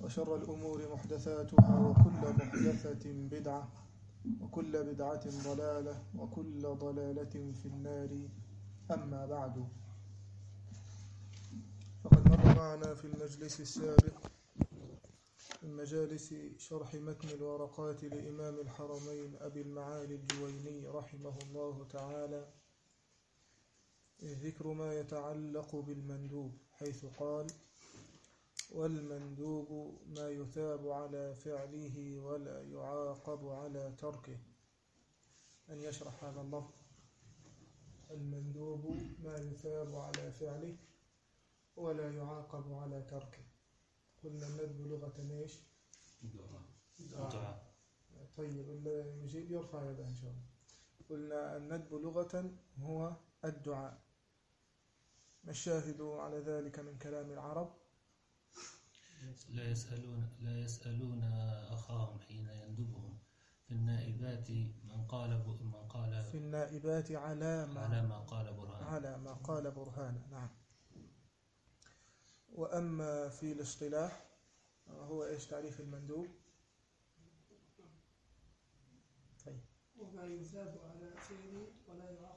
وشر الأمور محدثاتها وكل محدثة بدعة وكل بدعة ضلالة وكل ضلالة في النار. أما بعد فقد مر معنا في المجلس السابق من مجالس شرح متن الورقات لإمام الحرمين أبي المعالي الجويني رحمه الله تعالى. ذكر ما يتعلق بالمندوب حيث قال والمندوب ما يثاب على فعله ولا يعاقب على تركه. أن يشرح هذا اللفظ. المندوب ما يثاب على فعله ولا يعاقب على تركه. قلنا الندب لغة إيش؟ دعاء طيب اللي يجيب يرفع يده إن شاء الله. قلنا الندب لغة هو الدعاء. ما الشاهد على ذلك من كلام العرب؟ لا يسألون لا يسألون أخاهم حين يندبهم. في النائبات من قال من قال في النائبات على ما على ما قال برهان. على ما قال برهان. نعم. وأما في الاصطلاح هو إيش؟ تعريف المندوب. طيب. وما يثاب على فعله ولا يعاقب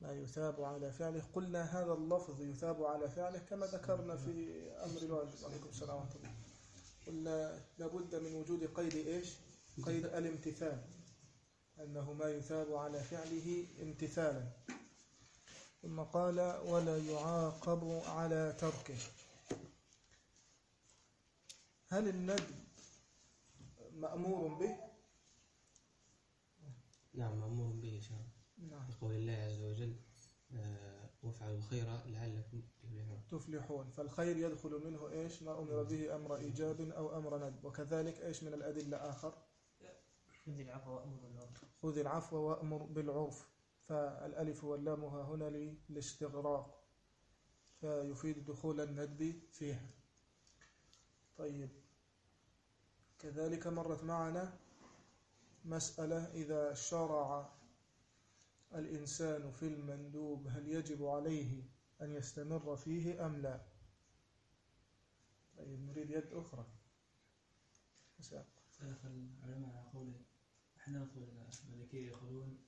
ما يثاب على فعله. قلنا هذا اللفظ يثاب على فعله كما ذكرنا في أمر الواجب. عليكم السلام ورحمة الله. قلنا لابد من وجود قيد إيش؟ قيد الامتثال. أنه ما يثاب على فعله امتثالا. ثم قال ولا يعاقب على تركه. هل الندب مأمور به؟ نعم مأمور به شاء نعم. بقول الله عز وجل آه، وافعلوا الخير لعلكم تفلحون. تفلحون. فالخير يدخل منه إيش؟ ما أمر به أمر إيجاب أو أمر ندب وكذلك إيش من الأدلة آخر؟ خذ العفو وأمر بالعرف. خذ العفو وأمر بالعرف. فالألف واللام ها هنا للاستغراق فيفيد دخول الندب فيها. طيب. كذلك مرت معنا مسألة إذا شرع الإنسان في المندوب هل يجب عليه أن يستمر فيه أم لا؟ طيب نريد يد أخرى. مساء. اختلف العلماء على قول أحناف والمالكية يقولون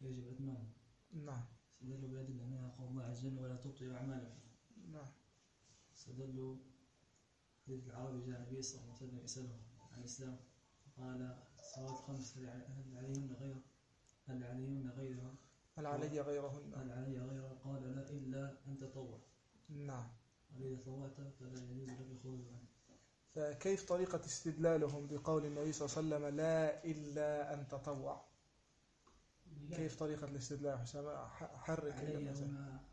يجب إتمامه نعم. استدلوا بأدلة منها قول الله عز وجل ولا تبطلوا أعمالكم. نعم. استدلوا حديث العربي جاء النبي صلى الله عليه وسلم يسأله عن الإسلام فقال الصلوات خمس عليهن غير هل عليهن غيرها هل علي غيرهن. هل علي غيرها قال لا إلا أن تطوع. نعم. وإذا طوعت فلا يجوز لك الخروج عنه. فكيف طريقة استدلالهم بقول النبي صلى الله عليه وسلم لا إلا أن تطوع؟ كيف طريقة الاستدلال حسام؟ حرك علي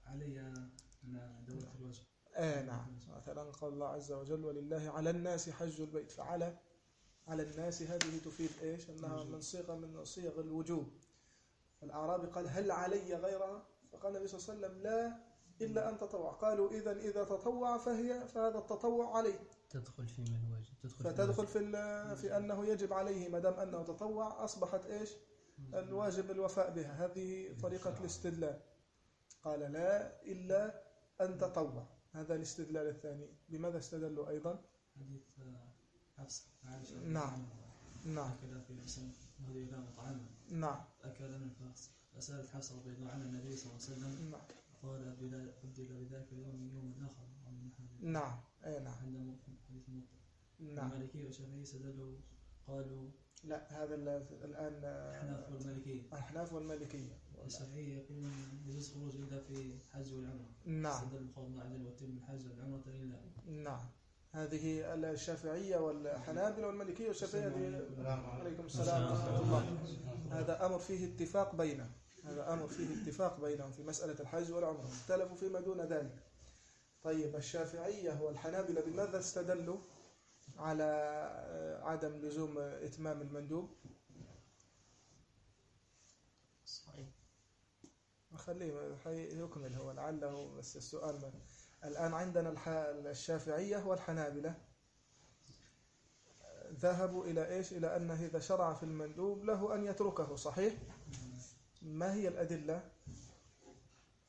علي دولة الوجه آه نعم. مثلا قال الله عز وجل ولله على الناس حج البيت. فعلى على الناس هذه تفيد إيش؟ أنها من صيغة من صيغ الوجوب. الأعرابي قال هل علي غيرها؟ فقال النبي صلى الله عليه وسلم لا إلا أن تطوع. قالوا إذا إذا تطوع فهي فهذا التطوع عليه. تدخل في من واجب تدخل في فتدخل في في أنه يجب عليه ما دام أنه تطوع أصبحت إيش؟ الواجب الوفاء بها. هذه طريقة الاستدلال. قال لا إلا أن تطوع. هذا الاستدلال الثاني. بماذا استدلوا أيضا؟ حديث آه، عائشة نعم. نعم. إذا مطعما نعم. أكل من فاس فسألت حفصة رضي الله عنها النبي صلى الله عليه وسلم. نعم. قال أبدل بذاك اليوم يوم آخر. أو من نعم. أي نعم. عندما حديث موطأ نعم. المالكية والشافعية استدلوا. قالوا لا هذا ال- الآن الأحناف والمالكية الأحناف والمالكية الشافعية يقولون يجوز خروج إلا في الحج والعمرة نعم. استدل بقول الله عز وجل وتم الحج والعمرة إلا نعم. هذه الشافعية والحنابلة والمالكية والشافعية هذه- عليكم. السلام ورحمة الله. هذا أمر فيه اتفاق بينهم هذا أمر فيه اتفاق بينهم في مسألة الحج والعمرة. اختلفوا فيما دون ذلك. طيب الشافعية والحنابلة بماذا استدلوا على عدم لزوم إتمام المندوب؟ صحيح. خليه حي- يكمل هو لعله بس السؤال ما. الآن عندنا الشافعية والحنابلة. ذهبوا إلى إيش؟ إلى أن إذا شرع في المندوب له أن يتركه صحيح؟ ما هي الأدلة؟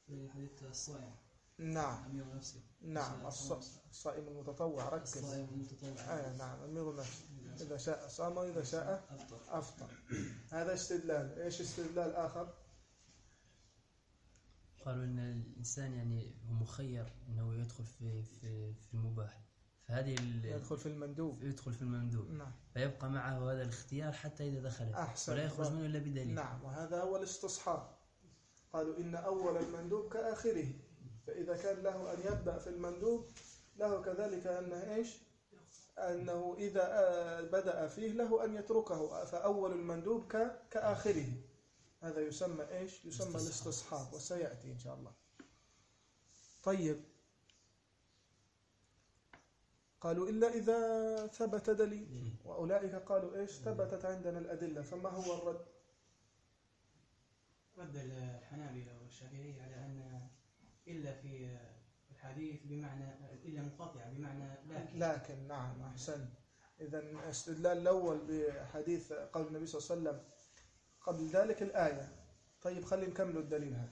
في حديث الصائم. نعم. أمير نفسه نعم الص- الصائم المتطوع ركز. الصائم المتطوع. آه نعم أمير نفسه إذا شاء صام وإذا شاء أفطر. هذا استدلال. إيش استدلال آخر؟ قالوا إن الإنسان يعني هو مخير إنه يدخل في في في المباح. فهذه يدخل في المندوب. يدخل في المندوب. نعم. فيبقى معه هذا الاختيار حتى إذا دخل. أحسن. ولا يخرج منه إلا بدليل. نعم. وهذا هو الاستصحاب. قالوا إن أول المندوب كآخره. فإذا كان له أن يبدأ في المندوب له كذلك أنه إيش؟ أنه إذا آه، بدأ فيه له أن يتركه. فأول المندوب ك- كآخره. هذا يسمى إيش؟ يسمى الاستصحاب وسيأتي إن شاء الله. طيب. قالوا إلا إذا ثبت دليل. وأولئك قالوا إيش؟ ثبتت عندنا الأدلة. فما هو الرد؟ رد الحنابلة والشافعية على أن إلا في الحديث بمعنى إلا منقطعة بمعنى لكن. لكن نعم أحسن إذا استدلال الأول بحديث قول النبي صلى الله عليه وسلم قبل ذلك الآية. طيب خلي نكمل الدليل هذا.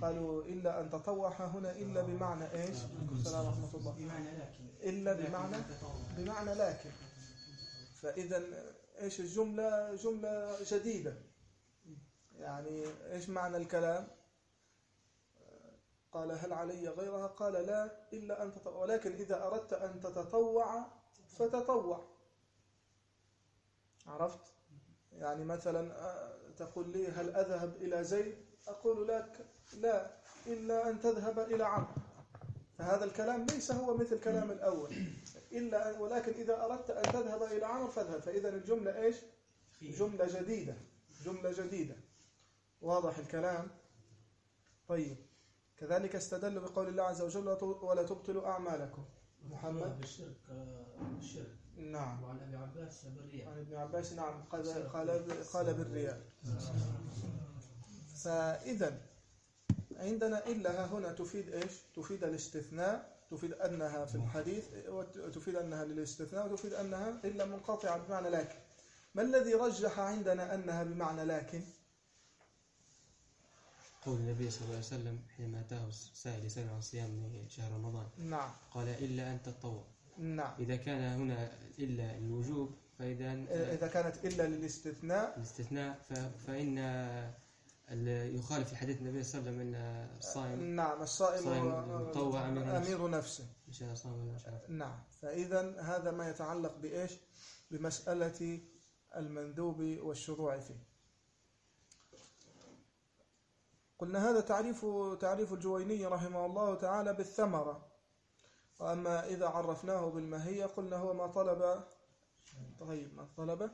قالوا إلا أن تطوع هنا إلا بمعنى إيش؟ السلام ورحمة الله. بمعنى لكن. إلا بمعنى. بمعنى لكن. فإذا إيش الجملة؟ جملة جديدة يعني إيش معنى الكلام؟ قال هل علي غيرها؟ قال لا إلا أن تطوع. ولكن إذا أردت أن تتطوع فتطوع. عرفت؟ يعني مثلا آه، تقول لي هل أذهب إلى زيد؟ أقول لك لا إلا أن تذهب إلى عمرو. فهذا الكلام ليس هو مثل كلام الأول. إلا ولكن إذا أردت أن تذهب إلى عمرو فاذهب. فإذا الجملة إيش؟ جملة جديدة. جملة جديدة. واضح الكلام؟ طيب. كذلك استدل بقول الله عز وجل ولا تبطلوا أعمالكم. محمد؟ بالشرك آه، الشرك نعم. وعن أبي عباس بالرياء. عن ابن عباس نعم. قال قال قال بالرياء. فإذا عندنا إلا ها هنا تفيد إيش؟ تفيد الاستثناء تفيد أنها في الحديث وتفيد أنها للاستثناء وتفيد أنها إلا منقطعة بمعنى لكن. ما الذي رجح عندنا أنها بمعنى لكن؟ قول النبي صلى الله عليه وسلم حينما أتاه سائل يسأل عن صيام شهر رمضان. نعم. قال إلا أن تطوع. نعم. إذا كان هنا إلا الوجوب فإذا إذا كانت إلا للاستثناء. الاستثناء فإن ال- يخالف في حديث النبي صلى الله عليه وسلم أن الصائم نعم الصائم صائم مطوع أمير نفسه. أمير نفسه. إن شاء الله ولا شاء نعم فإذا هذا ما يتعلق بإيش؟ بمسألة المندوب والشروع فيه. قلنا هذا تعريف تعريف الجويني رحمه الله تعالى بالثمرة. وأما إذا عرفناه بالماهية قلنا هو ما طلب. طيب ما طلب.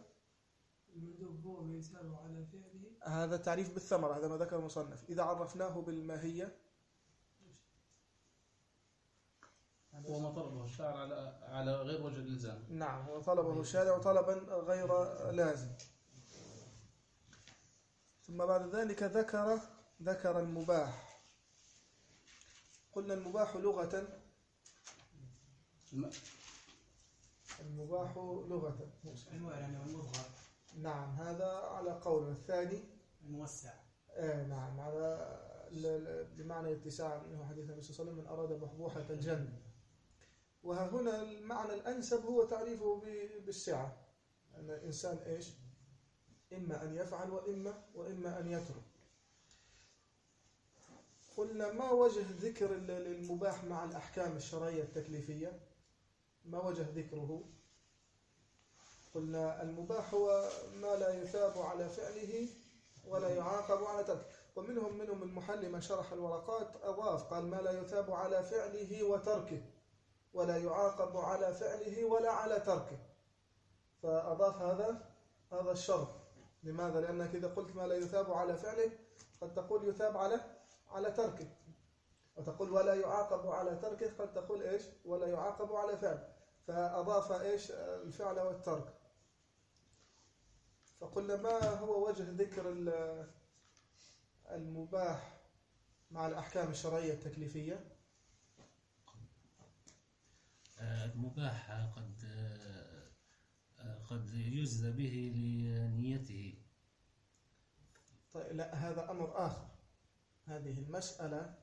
على فعله هذا تعريف بالثمرة هذا ما ذكر المصنف. إذا عرفناه بالماهية. هو ما طلبه الشاعر على على غير وجه الإلزام. نعم هو طلبه الشارع طلبا غير لازم. ثم بعد ذلك ذكر ذكر المباح. قلنا المباح لغة. المباح لغة. والمظهر نعم هذا على قول الثاني. الموسع. آه نعم على بمعنى اتساع منه حديث النبي صلى الله عليه وسلم من أراد بحبوحة الجنة. وها هنا المعنى الأنسب هو تعريفه بالسعة. أن الإنسان إيش؟ إما أن يفعل وإما وإما أن يترك. قلنا ما وجه ذكر ال- المباح مع الأحكام الشرعية التكليفية؟ ما وجه ذكره. قلنا المباح هو ما لا يثاب على فعله ولا يعاقب على تركه ومنهم منهم المحل من شرح الورقات أضاف قال ما لا يثاب على فعله وتركه ولا يعاقب على فعله ولا على تركه. فأضاف هذا هذا الشرط لماذا؟ لأنك إذا قلت ما لا يثاب على فعله قد تقول يثاب على على تركه. وتقول ولا يعاقب على تركه قد تقول إيش؟ ولا يعاقب على فعل فأضاف إيش؟ الفعل والترك. فقلنا ما هو وجه ذكر ال- المباح مع الأحكام الشرعية التكليفية. المباح قد قد يجزى به لنيته. طيب لا هذا أمر آخر. هذه المسألة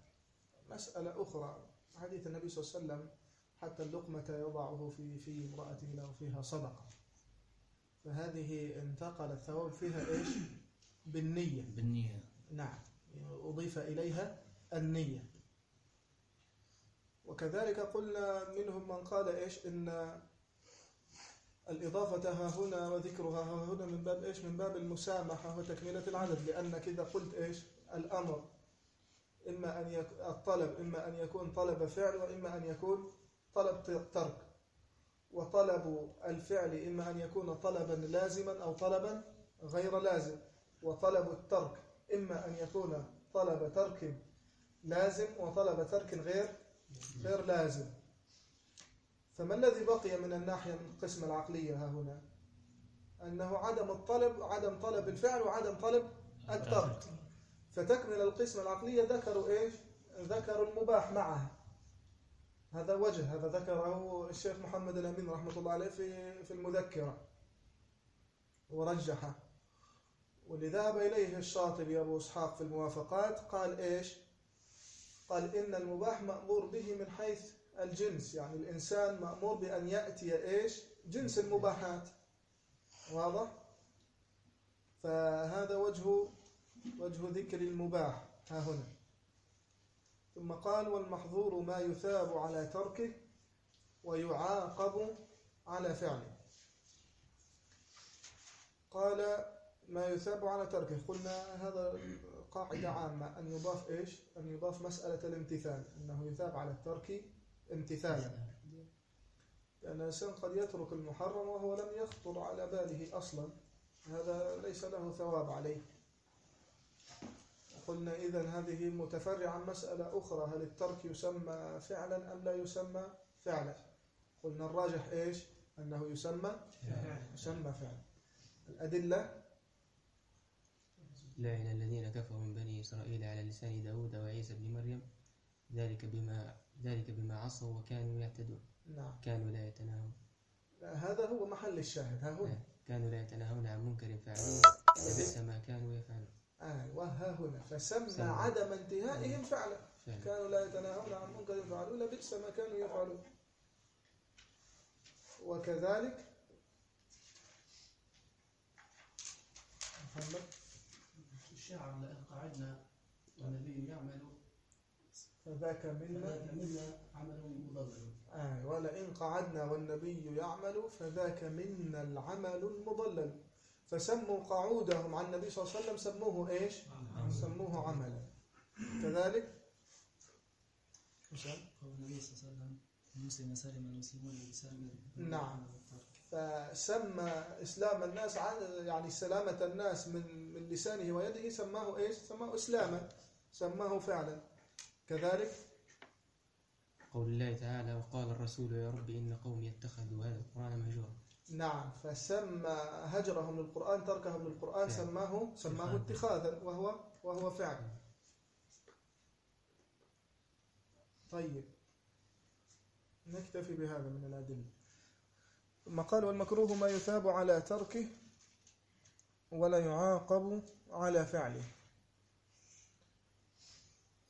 مسألة أخرى. حديث النبي صلى الله عليه وسلم حتى اللقمة يضعه في في امرأته له فيها صدقة. فهذه انتقل الثواب فيها إيش؟ بالنية. بالنية. نعم. أضيف إليها النية. وكذلك قلنا منهم من قال إيش؟ إن الإضافة ها هنا وذكرها ها هنا من باب إيش؟ من باب المسامحة وتكملة العدد. لأنك إذا قلت إيش؟ الأمر. إما أن يك... الطلب إما أن يكون طلب فعل وإما أن يكون طلب ترك وطلب الفعل إما أن يكون طلبا لازما أو طلبا غير لازم وطلب الترك إما أن يكون طلب ترك لازم وطلب ترك غير غير لازم. فما الذي بقي من الناحية من القسمة العقلية ها هنا؟ أنه عدم الطلب عدم طلب الفعل وعدم طلب الترك. فتكمل القسمة العقلية ذكروا إيش؟ ذكروا المباح معها هذا وجه هذا ذكره الشيخ محمد الأمين رحمة الله عليه في في المذكرة. ورجحه. واللي ذهب إليه الشاطبي أبو إسحاق في الموافقات قال إيش؟ قال إن المباح مأمور به من حيث الجنس يعني الإنسان مأمور بأن يأتي إيش؟ جنس المباحات. واضح؟ فهذا وجه وجه ذكر المباح. ها هنا. ثم قال والمحظور ما يثاب على تركه ويعاقب على فعله. قال ما يثاب على تركه. قلنا هذا قاعدة عامة. أن يضاف إيش؟ أن يضاف مسألة الامتثال. أنه يثاب على الترك امتثالا. لأن الإنسان قد يترك المحرم وهو لم يخطر على باله أصلا. هذا ليس له ثواب عليه. قلنا إذا هذه متفرعة عن مسألة أخرى هل الترك يسمى فعلا أم لا يسمى فعلا؟ قلنا الراجح إيش؟ أنه يسمى يسمى فعلا. الأدلة؟ لعن الذين كفروا من بني إسرائيل على لسان داود وعيسى بن مريم ذلك بما ذلك بما عصوا وكانوا يعتدون نعم. كانوا لا يتناهون. هذا هو محل الشاهد ها هنا كانوا لا يتناهون عن منكر فعلوه لبئس ما كانوا يفعلون. آه وها هنا. فسمى سمى. عدم انتهائهم فعلا. كانوا لا يتناهون عن منكر يفعلون لبئس ما كانوا يفعلون. وكذلك محمد. الشاعر لئن قعدنا والنبي يعمل فذاك منا. منا عمل مضلل. آه ولئن قعدنا والنبي يعمل فذاك منا العمل المضلل فسموا قعودهم عن النبي صلى الله عليه وسلم سموه إيش؟ سموه عملا كذلك؟ قول النبي صلى الله عليه وسلم المسلم سلم المسلمون نعم. فسمى إسلام الناس عن يعني سلامة الناس من من لسانه ويده سماه إيش؟ سماه إسلاما سماه فعلا كذلك قول الله تعالى وقال الرسول يا رب إن قومي اتخذوا هذا القرآن مهجورا نعم فسمى هجرهم للقرآن تركهم للقرآن فعل. سماه سماه اتخاذا وهو وهو فعل طيب. نكتفي بهذا من الأدلة. ثم قال والمكروه ما يثاب على تركه ولا يعاقب على فعله.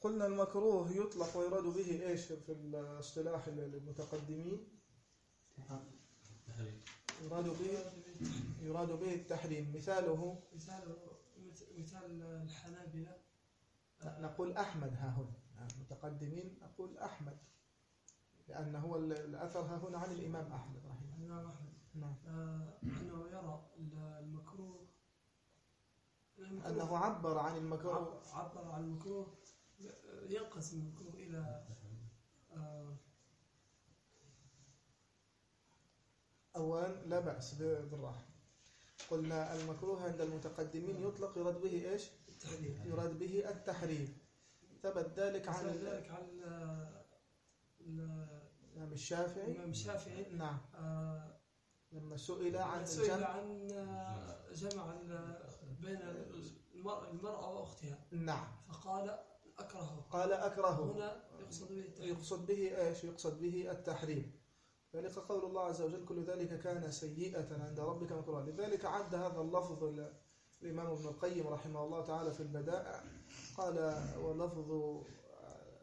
قلنا المكروه يطلق ويراد به إيش في الاصطلاح المتقدمين يراد به يراد به التحريم. مثاله مثال مثال الحنابلة. نقول أحمد ها هنا. المتقدمين نقول أحمد. لأن هو ال- الأثر ها هنا عن الإمام أحمد رحمه الإمام أحمد. الله نعم. آه، أنه يرى المكروه أنه عبر عن المكروه. عب- عبر عن المكروه ينقسم المكروه إلى أولا لا بأس بالراحة. قلنا المكروه عند المتقدمين يطلق يراد به إيش؟ التحريم. يراد به التحريم. ثبت ذلك عن ذلك عن ال- ال- الإمام الشافعي؟ الإمام الشافعي. نعم. آه، لما سئل عن سئل الجمع. عن آه، جمع بين المرأة وأختها. نعم. فقال أكرهه. قال أكرهه. هنا يقصد به التحريم. يقصد به إيش؟ يقصد به التحريم. ذلك قول الله عز وجل كل ذلك كان سيئة عند ربك مكروها. لذلك عد هذا اللفظ ال- الإمام ابن القيم رحمه الله تعالى في البدائع قال ولفظ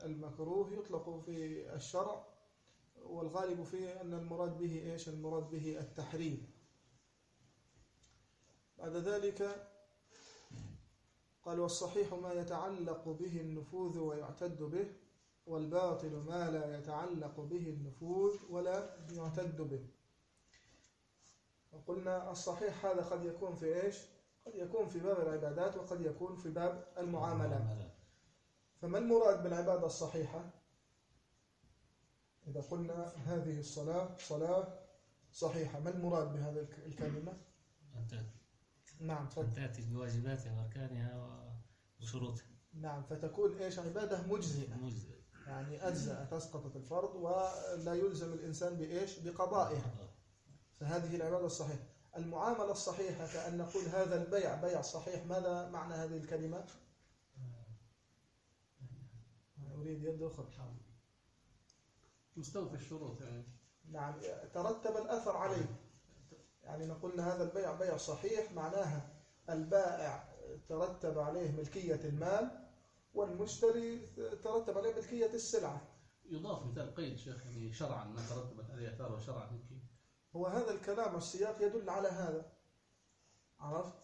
المكروه يطلق في الشرع والغالب فيه أن المراد به إيش؟ المراد به التحريم. بعد ذلك قال والصحيح ما يتعلق به النفوذ ويعتد به. والباطل ما لا يتعلق به النفوذ ولا يعتد به. وقلنا الصحيح هذا قد يكون في إيش؟ قد يكون في باب العبادات وقد يكون في باب المعاملات. فما المراد بالعبادة الصحيحة؟ إذا قلنا هذه الصلاة صلاة صحيحة ما المراد بهذه الك- الكلمة؟ نعم أن تأتي بواجباتها وأركانها وشروطها. نعم فتكون إيش؟ عبادة مجزئة. مجزئ يعني أجزاء تسقط الفرض ولا يلزم الإنسان بإيش؟ بقضائها. فهذه العبادة الصحيحة. المعاملة الصحيحة كأن نقول هذا البيع بيع صحيح ماذا معنى هذه الكلمة؟ أريد يد أخرى. مستوفي الشروط يعني. نعم ترتب الأثر عليه. يعني نقول هذا البيع بيع صحيح معناها البائع ترتب عليه ملكية المال والمشتري ترتب عليه ملكية السلعة. يضاف مثال قيد شيخ يعني شرعا ما ترتبت عليه اثاره شرعا يمكن هو هذا الكلام السياق يدل على هذا. عرفت؟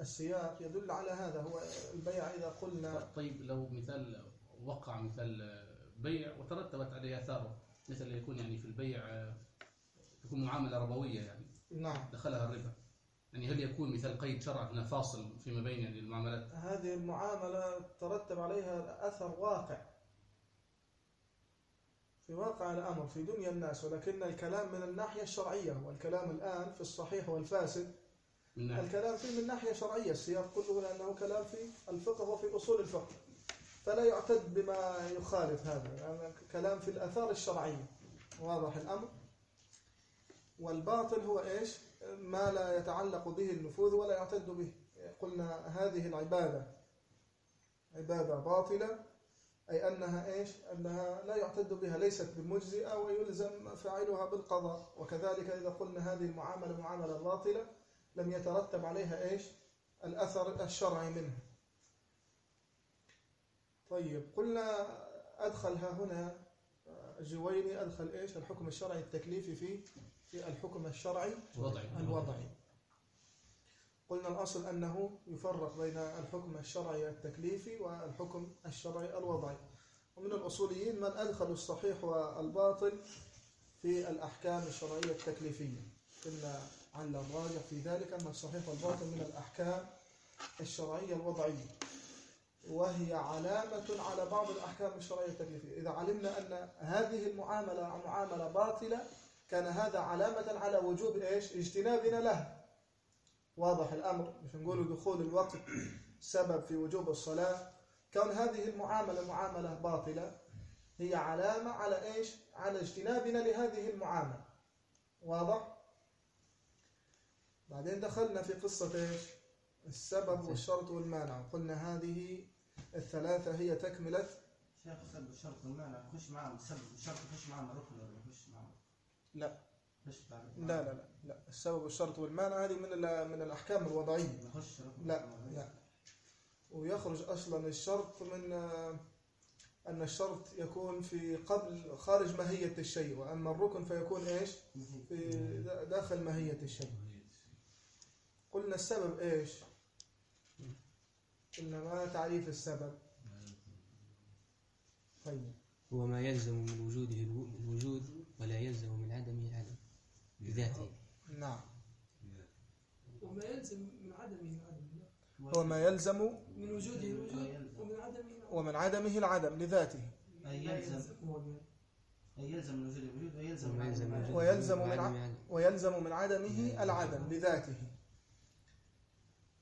السياق يدل على هذا. هو البيع إذا قلنا. طيب لو مثال وقع مثال بيع وترتبت عليه آثاره مثل يكون يعني في البيع آه، تكون معاملة ربوية يعني. نعم. دخلها الربا. يعني هل يكون مثال قيد شرعا هنا فاصل فيما بين المعاملات؟ هذه المعاملة ترتب عليها أثر واقع. في واقع الأمر في دنيا الناس ولكن الكلام من الناحية الشرعية والكلام الآن في الصحيح والفاسد. من ناحية الكلام فيه من ناحية شرعية السياق كله لأنه كلام في الفقه وفي أصول الفقه. فلا يعتد بما يخالف هذا يعني كلام في الأثار الشرعية. واضح الأمر؟ والباطل هو إيش؟ ما لا يتعلق به النفوذ ولا يعتد به. قلنا هذه العبادة عبادة باطلة أي أنها إيش؟ أنها لا يعتد بها ليست بمجزئة ويلزم فاعلها بالقضاء. وكذلك إذا قلنا هذه المعاملة معاملة باطلة لم يترتب عليها إيش؟ الأثر الشرعي منها. طيب قلنا أدخل ها هنا جويني أدخل إيش؟ الحكم الشرعي التكليفي في في الحكم الشرعي وضعي الوضعي. قلنا الأصل أنه يفرق بين الحكم الشرعي التكليفي والحكم الشرعي الوضعي. ومن الأصوليين من أدخل الصحيح والباطل في الأحكام الشرعية التكليفية. قلنا على الراجح في ذلك أن الصحيح والباطل من الأحكام الشرعية الوضعية. وهي علامة على بعض الأحكام الشرعية التكليفية. إذا علمنا أن هذه المعاملة معاملة باطلة كان هذا علامة على وجوب إيش؟ اجتنابنا لها واضح الأمر. مش نقول دخول الوقت سبب في وجوب الصلاة. كون هذه المعاملة معاملة باطلة هي علامة على إيش؟ على اجتنابنا لهذه المعاملة. واضح؟ بعدين دخلنا في قصة إيش؟ السبب والشرط والمانع. قلنا هذه الثلاثة هي تكملة شيخ السبب والشرط والمانع. يخش معهم السبب والشرط ولا يخش معهم لا؟ لا لا لا لا. السبب والشرط والمانع هذه من ال- من الأحكام الوضعية. نخش لا لا. ويخرج أصلا الشرط من أن الشرط يكون في قبل خارج ماهية الشيء وأما الركن فيكون إيش؟ في دا- داخل ماهية الشيء. قلنا السبب إيش؟ قلنا ما تعريف السبب. طيب. هو ما يلزم من وجوده الو- الوجود ولا يلزم من عدمه العدم بذاته. نعم. وما يلزم من عدمه العدم. هو ما يلزم من وجوده الوجود ومن عدمه العدم. ومن عدمه العدم لذاته. أي يلزم. يلزم من وجود الوجود ويلزم وما من يلزم من ويلزم ويلزم عدمه العدم لذاته.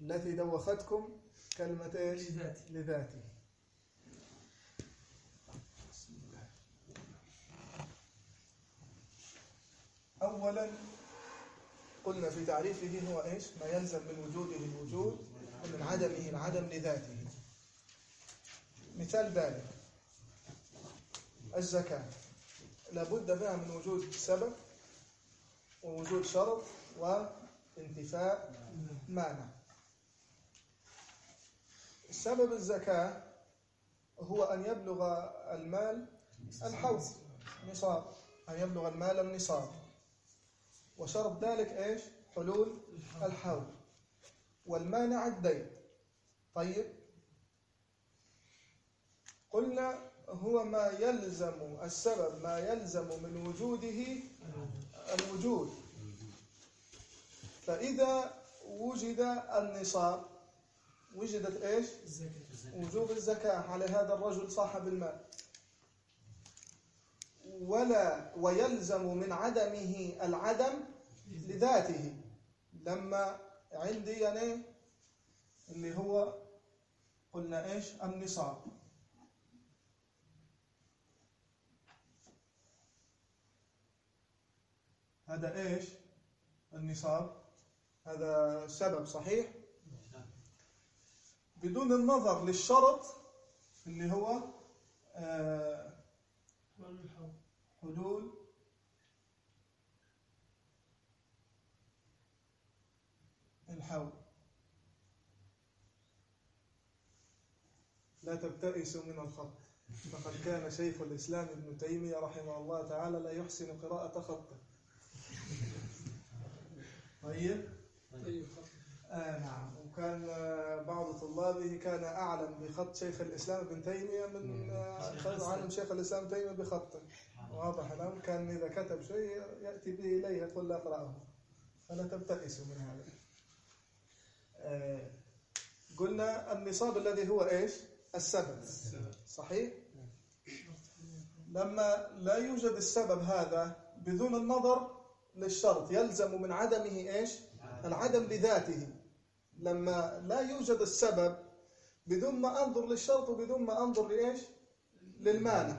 التي دوختكم كلمة إيش؟ لذاته. لذاته أولا قلنا في تعريفه هو إيش؟ ما يلزم من وجوده الوجود ومن عدمه العدم لذاته. مثال ذلك الزكاة. لابد فيها من وجود سبب ووجود شرط وانتفاء مانع. سبب الزكاة هو أن يبلغ المال الحول نصاب. أن يبلغ المال النصاب. وشرط ذلك إيش؟ حلول الحول. والمانع الدين. طيب. قلنا هو ما يلزم السبب ما يلزم من وجوده الوجود. فإذا وجد النصاب وجدت الزكاة. وجوب الزكاة على هذا الرجل صاحب المال. ولا ويلزم من عدمه العدم لذاته. لما عندي يعني اللي هو قلنا إيش؟ النصاب. هذا إيش؟ النصاب. هذا سبب صحيح. بدون النظر للشرط اللي هو آه، حلول. الحول. لا تبتئسوا من الخط فقد كان شيخ الإسلام ابن تيمية رحمه الله تعالى لا يحسن قراءة خطه طيب. طيب. آه نعم. وكان آه، بعض طلابه كان أعلم بخط شيخ الإسلام ابن تيمية من آه، كان علم شيخ الإسلام ابن تيمية بخطه. واضح الأمر كان إذا كتب شيء يأتي به إليه يقول لا أقرأه. فلا تبتئسوا من هذا. آه، قلنا النصاب الذي هو إيش؟ السبب. صحيح؟ لما لا يوجد السبب هذا بدون النظر للشرط يلزم من عدمه إيش؟ العدم بذاته لما لا يوجد السبب بدون ما أنظر للشرط وبدون ما أنظر لإيش؟ للمانع.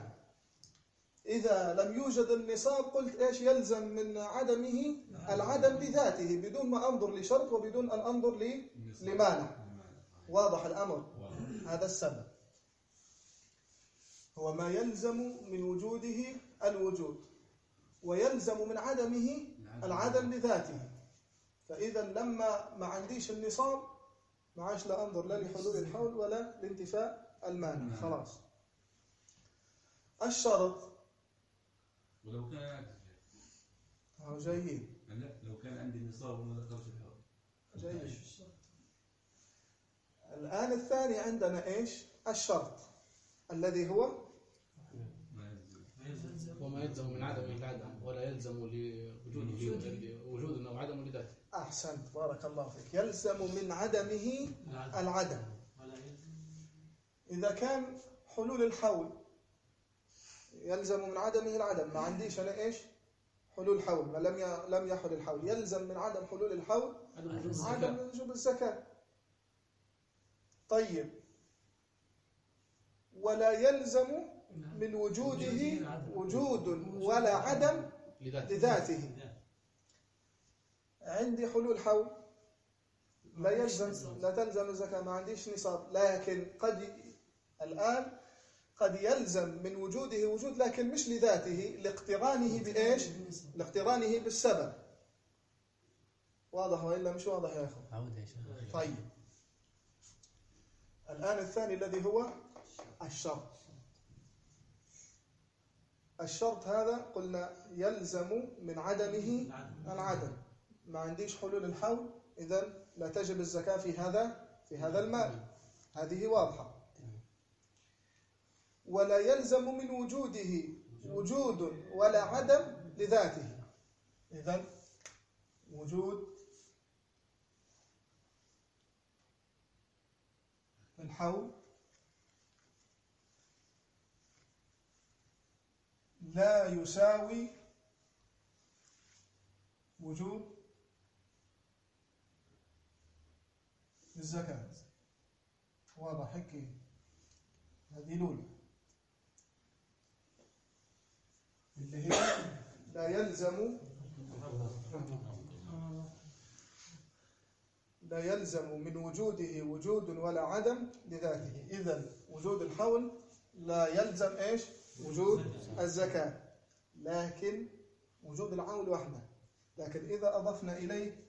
إذا لم يوجد النصاب قلت إيش يلزم من عدمه؟ العدم بذاته بدون ما أنظر لشرط وبدون أن أنظر لي- لمانع. واضح الأمر. هذا السبب. هو ما يلزم من وجوده الوجود ويلزم من عدمه العدم بذاته. فإذا لما ما عنديش النصاب ما عادش لا أنظر لا لحلول الحول ولا لانتفاء المانع خلاص. الشرط. ولو كان عكس هو جيد لا لو كان عندي نصاب وما ذكرش الحول. جيد الآن الثاني عندنا إيش؟ الشرط. الذي هو ما يلزم. وما يلزم. من عدم العدم ولا يلزم لوجوده وجود أو عدم لذاته أحسنت بارك الله فيك. يلزم من عدمه العدم. إذا كان حلول الحول يلزم من عدمه العدم. ما عنديش أنا إيش؟ حلول حول ما لم لم يحل الحول. يلزم من عدم حلول الحول عدم وجوب الزكاة. طيب. ولا يلزم من وجوده وجود ولا عدم لذاته. لذاته. عندي حلول حول. لا يلزم لا تلزم الزكاة ما عنديش نصاب. لكن قد الآن قد يلزم من وجوده وجود لكن مش لذاته لاقترانه بإيش؟ لاقترانه بالسبب. واضح وإلا مش واضح يا شيخ. طيب. الآن الثاني الذي هو الشرط. الشرط هذا قلنا يلزم من عدمه العدم. ما عنديش حلول الحول إذا لا تجب الزكاة في هذا في هذا المال. هذه واضحة. ولا يلزم من وجوده وجود ولا عدم لذاته. إذا وجود الحول لا يساوي وجود الزكاة واضح هيك؟ هذه الأولى. اللي هي لا يلزم لا يلزم من وجوده وجود ولا عدم لذاته. إذا وجود الحول لا يلزم إيش؟ وجود الزكاة. لكن وجود العول وحده. لكن إذا أضفنا إليه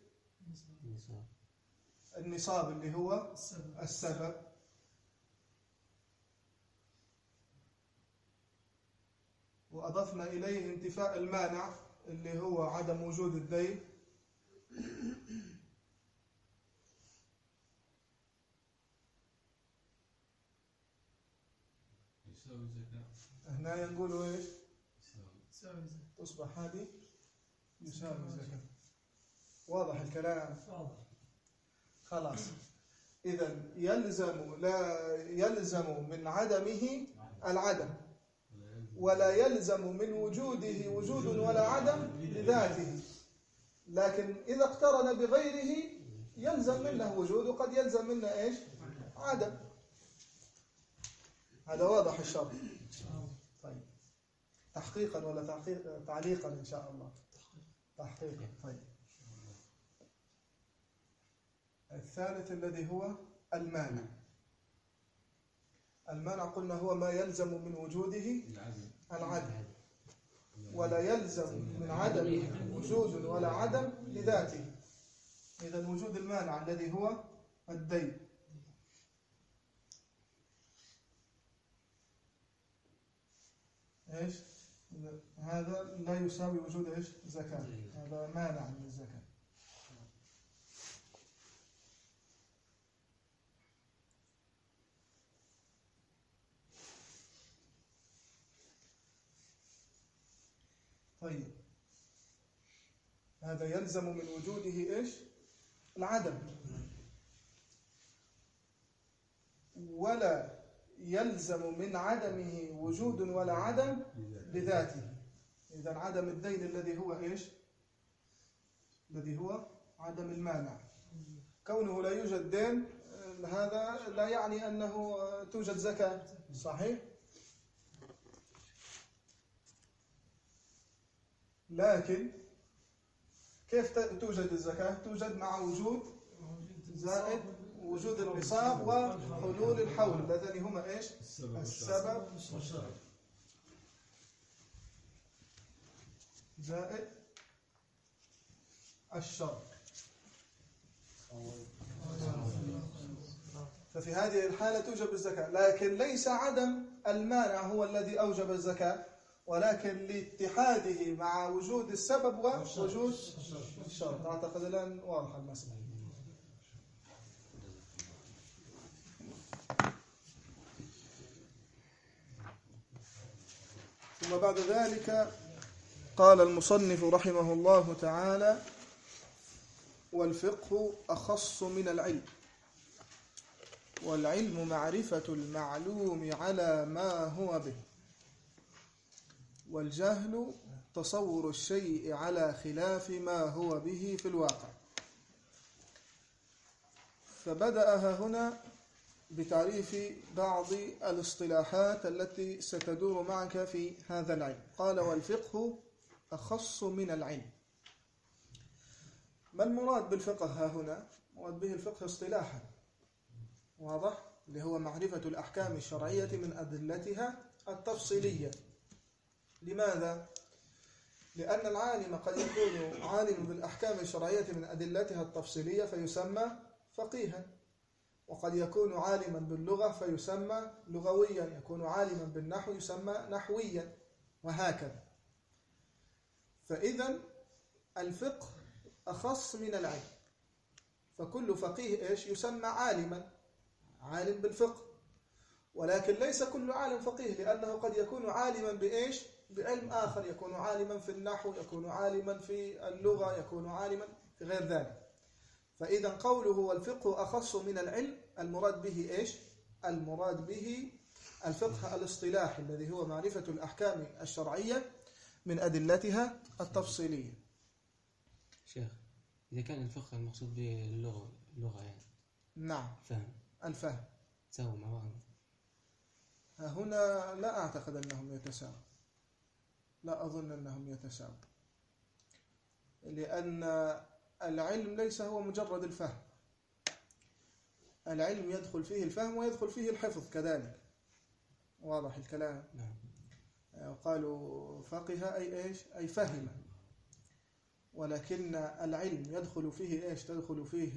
النصاب اللي هو السبب. وأضفنا إليه انتفاء المانع اللي هو عدم وجود الدين. يساوي الزكاة هنا نقولوا إيش يساوي. يساوي زي. تصبح هذه يساوي الزكاة واضح الكلام. واضح. خلاص. إذا يلزم لا يلزم من عدمه العدم ولا يلزم من وجوده وجود ولا عدم لذاته. لكن إذا اقترن بغيره يلزم منه وجود وقد يلزم منه إيش؟ عدم. هذا واضح الشرط طيب. تحقيقا ولا تعليقا إن شاء الله؟ تحقيقا. طيب. الثالث الذي هو المانع. المانع قلنا هو ما يلزم من وجوده العدم. ولا يلزم من عدمه وجود ولا عدم لذاته. إذا وجود المانع الذي هو الدين. إيش؟ هذا لا يساوي وجود إيش؟ زكاة. هذا مانع من الزكاة. طيب. هذا يلزم من وجوده إيش؟ العدم. ولا يلزم من عدمه وجود ولا عدم لذاته. إذا عدم الدين الذي هو إيش؟ الذي هو عدم المانع. كونه لا يوجد دين هذا لا يعني أنه آه، توجد زكاة. صحيح؟ لكن كيف توجد الزكاة؟ توجد مع وجود زائد وجود النصاب وحلول الحول اللذان هما إيش؟ السبب والشرط زائد الشرط ففي هذه الحالة توجب الزكاة لكن ليس عدم المانع هو الذي أوجب الزكاة ولكن لاتحاده مع وجود السبب ووجود الشرط أعتقد الآن واضحة المسألة. ثم بعد ذلك قال المصنف رحمه الله تعالى والفقه أخص من العلم. والعلم معرفة المعلوم على ما هو به. والجهل تصور الشيء على خلاف ما هو به في الواقع فبدأها هنا بتعريف بعض الاصطلاحات التي ستدور معك في هذا العلم قال والفقه أخص من العلم ما المراد بالفقه ها هنا؟ مراد به الفقه اصطلاحا واضح؟ اللي هو معرفة الأحكام الشرعية من أدلتها التفصيلية لماذا؟ لأن العالم قد يكون عالم بالأحكام الشرعية من أدلتها التفصيلية فيسمى فقيها وقد يكون عالما باللغة فيسمى لغويا يكون عالما بالنحو يسمى نحويا وهكذا. فإذا الفقه أخص من العلم فكل فقيه إيش؟ يسمى عالما عالم بالفقه. ولكن ليس كل عالم فقيه لأنه قد يكون عالما بإيش؟ بعلم آخر يكون عالما في النحو يكون عالما في اللغة يكون عالما في غير ذلك. فإذا قوله والفقه أخص من العلم المراد به إيش؟ المراد به الفقه الاصطلاحي الذي هو معرفة الأحكام الشرعية من أدلتها التفصيلية. شيخ إذا كان الفقه المقصود به اللغة اللغة يعني. نعم. فهم. الفهم. تساووا مع بعض. هنا لا أعتقد أنهم يتساووا لا أظن أنهم يتساووا لأن العلم ليس هو مجرد الفهم. العلم يدخل فيه الفهم ويدخل فيه الحفظ كذلك. واضح الكلام؟ نعم. قالوا فقه أي إيش؟ أي فهم. ولكن العلم يدخل فيه إيش؟ تدخل فيه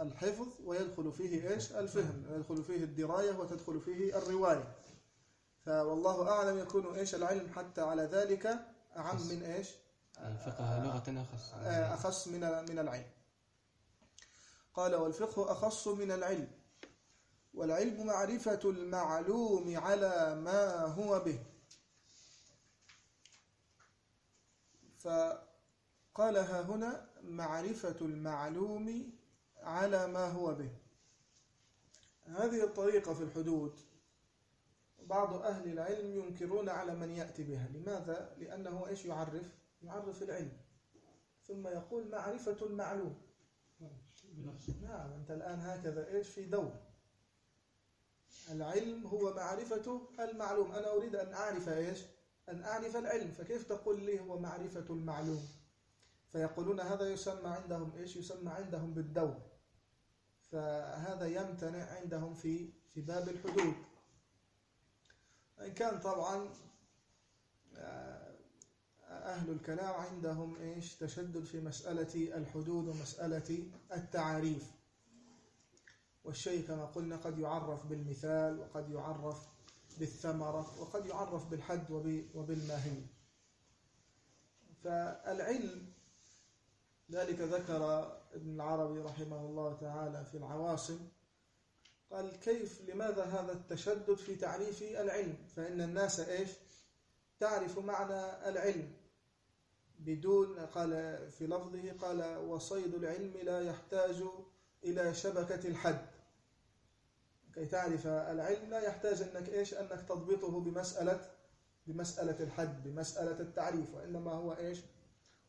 الحفظ ويدخل فيه إيش؟ الفهم. يدخل فيه الدراية وتدخل فيه الرواية. فوالله أعلم يكون إيش العلم حتى على ذلك أعم من إيش؟ الفقه لغة أخص. أخص من من العلم. قال والفقه أخص من العلم. والعلم معرفة المعلوم على ما هو به. فقالها هنا معرفة المعلوم على ما هو به. هذه الطريقة في الحدود. بعض أهل العلم ينكرون على من يأتي بها. لماذا؟ لأنه إيش يعرف؟ يعرف العلم. ثم يقول معرفة المعلوم نعم أنت الآن هكذا إيش؟ في دور. العلم هو معرفة المعلوم. أنا أريد أن أعرف إيش؟ أن أعرف العلم. فكيف تقول لي هو معرفة المعلوم؟ فيقولون هذا يسمى عندهم إيش؟ يسمى عندهم بالدور. فهذا يمتنع عندهم في في باب الحدود. إن كان طبعا أهل الكلام عندهم إيش؟ تشدد في مسألة الحدود ومسألة التعاريف. والشيء كما قلنا قد يعرف بالمثال وقد يعرف بالثمرة وقد يعرف بالحد وبالماهية فالعلم ذلك ذكر ابن العربي رحمه الله تعالى في العواصم قال كيف لماذا هذا التشدد في تعريف العلم؟ فإن الناس إيش؟ تعرف معنى العلم. بدون قال في لفظه قال وصيد العلم لا يحتاج إلى شبكة الحد. كي تعرف العلم لا يحتاج أنك إيش؟ أنك تضبطه بمسألة بمسألة الحد بمسألة التعريف وإنما هو إيش؟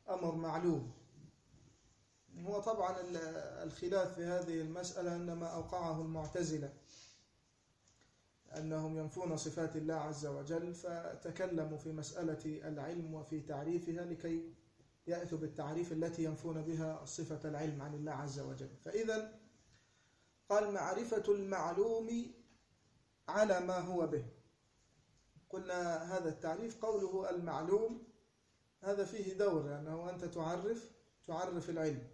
أمر معلوم. هو طبعا الخلاف في هذه المسألة إنما أوقعه المعتزلة أنهم ينفون صفات الله عز وجل فتكلموا في مسألة العلم وفي تعريفها لكي يأتوا بالتعريف التي ينفون بها صفة العلم عن الله عز وجل. فإذا قال معرفة المعلوم على ما هو به. قلنا هذا التعريف قوله المعلوم هذا فيه دور لأنه أنت تعرف تعرف العلم.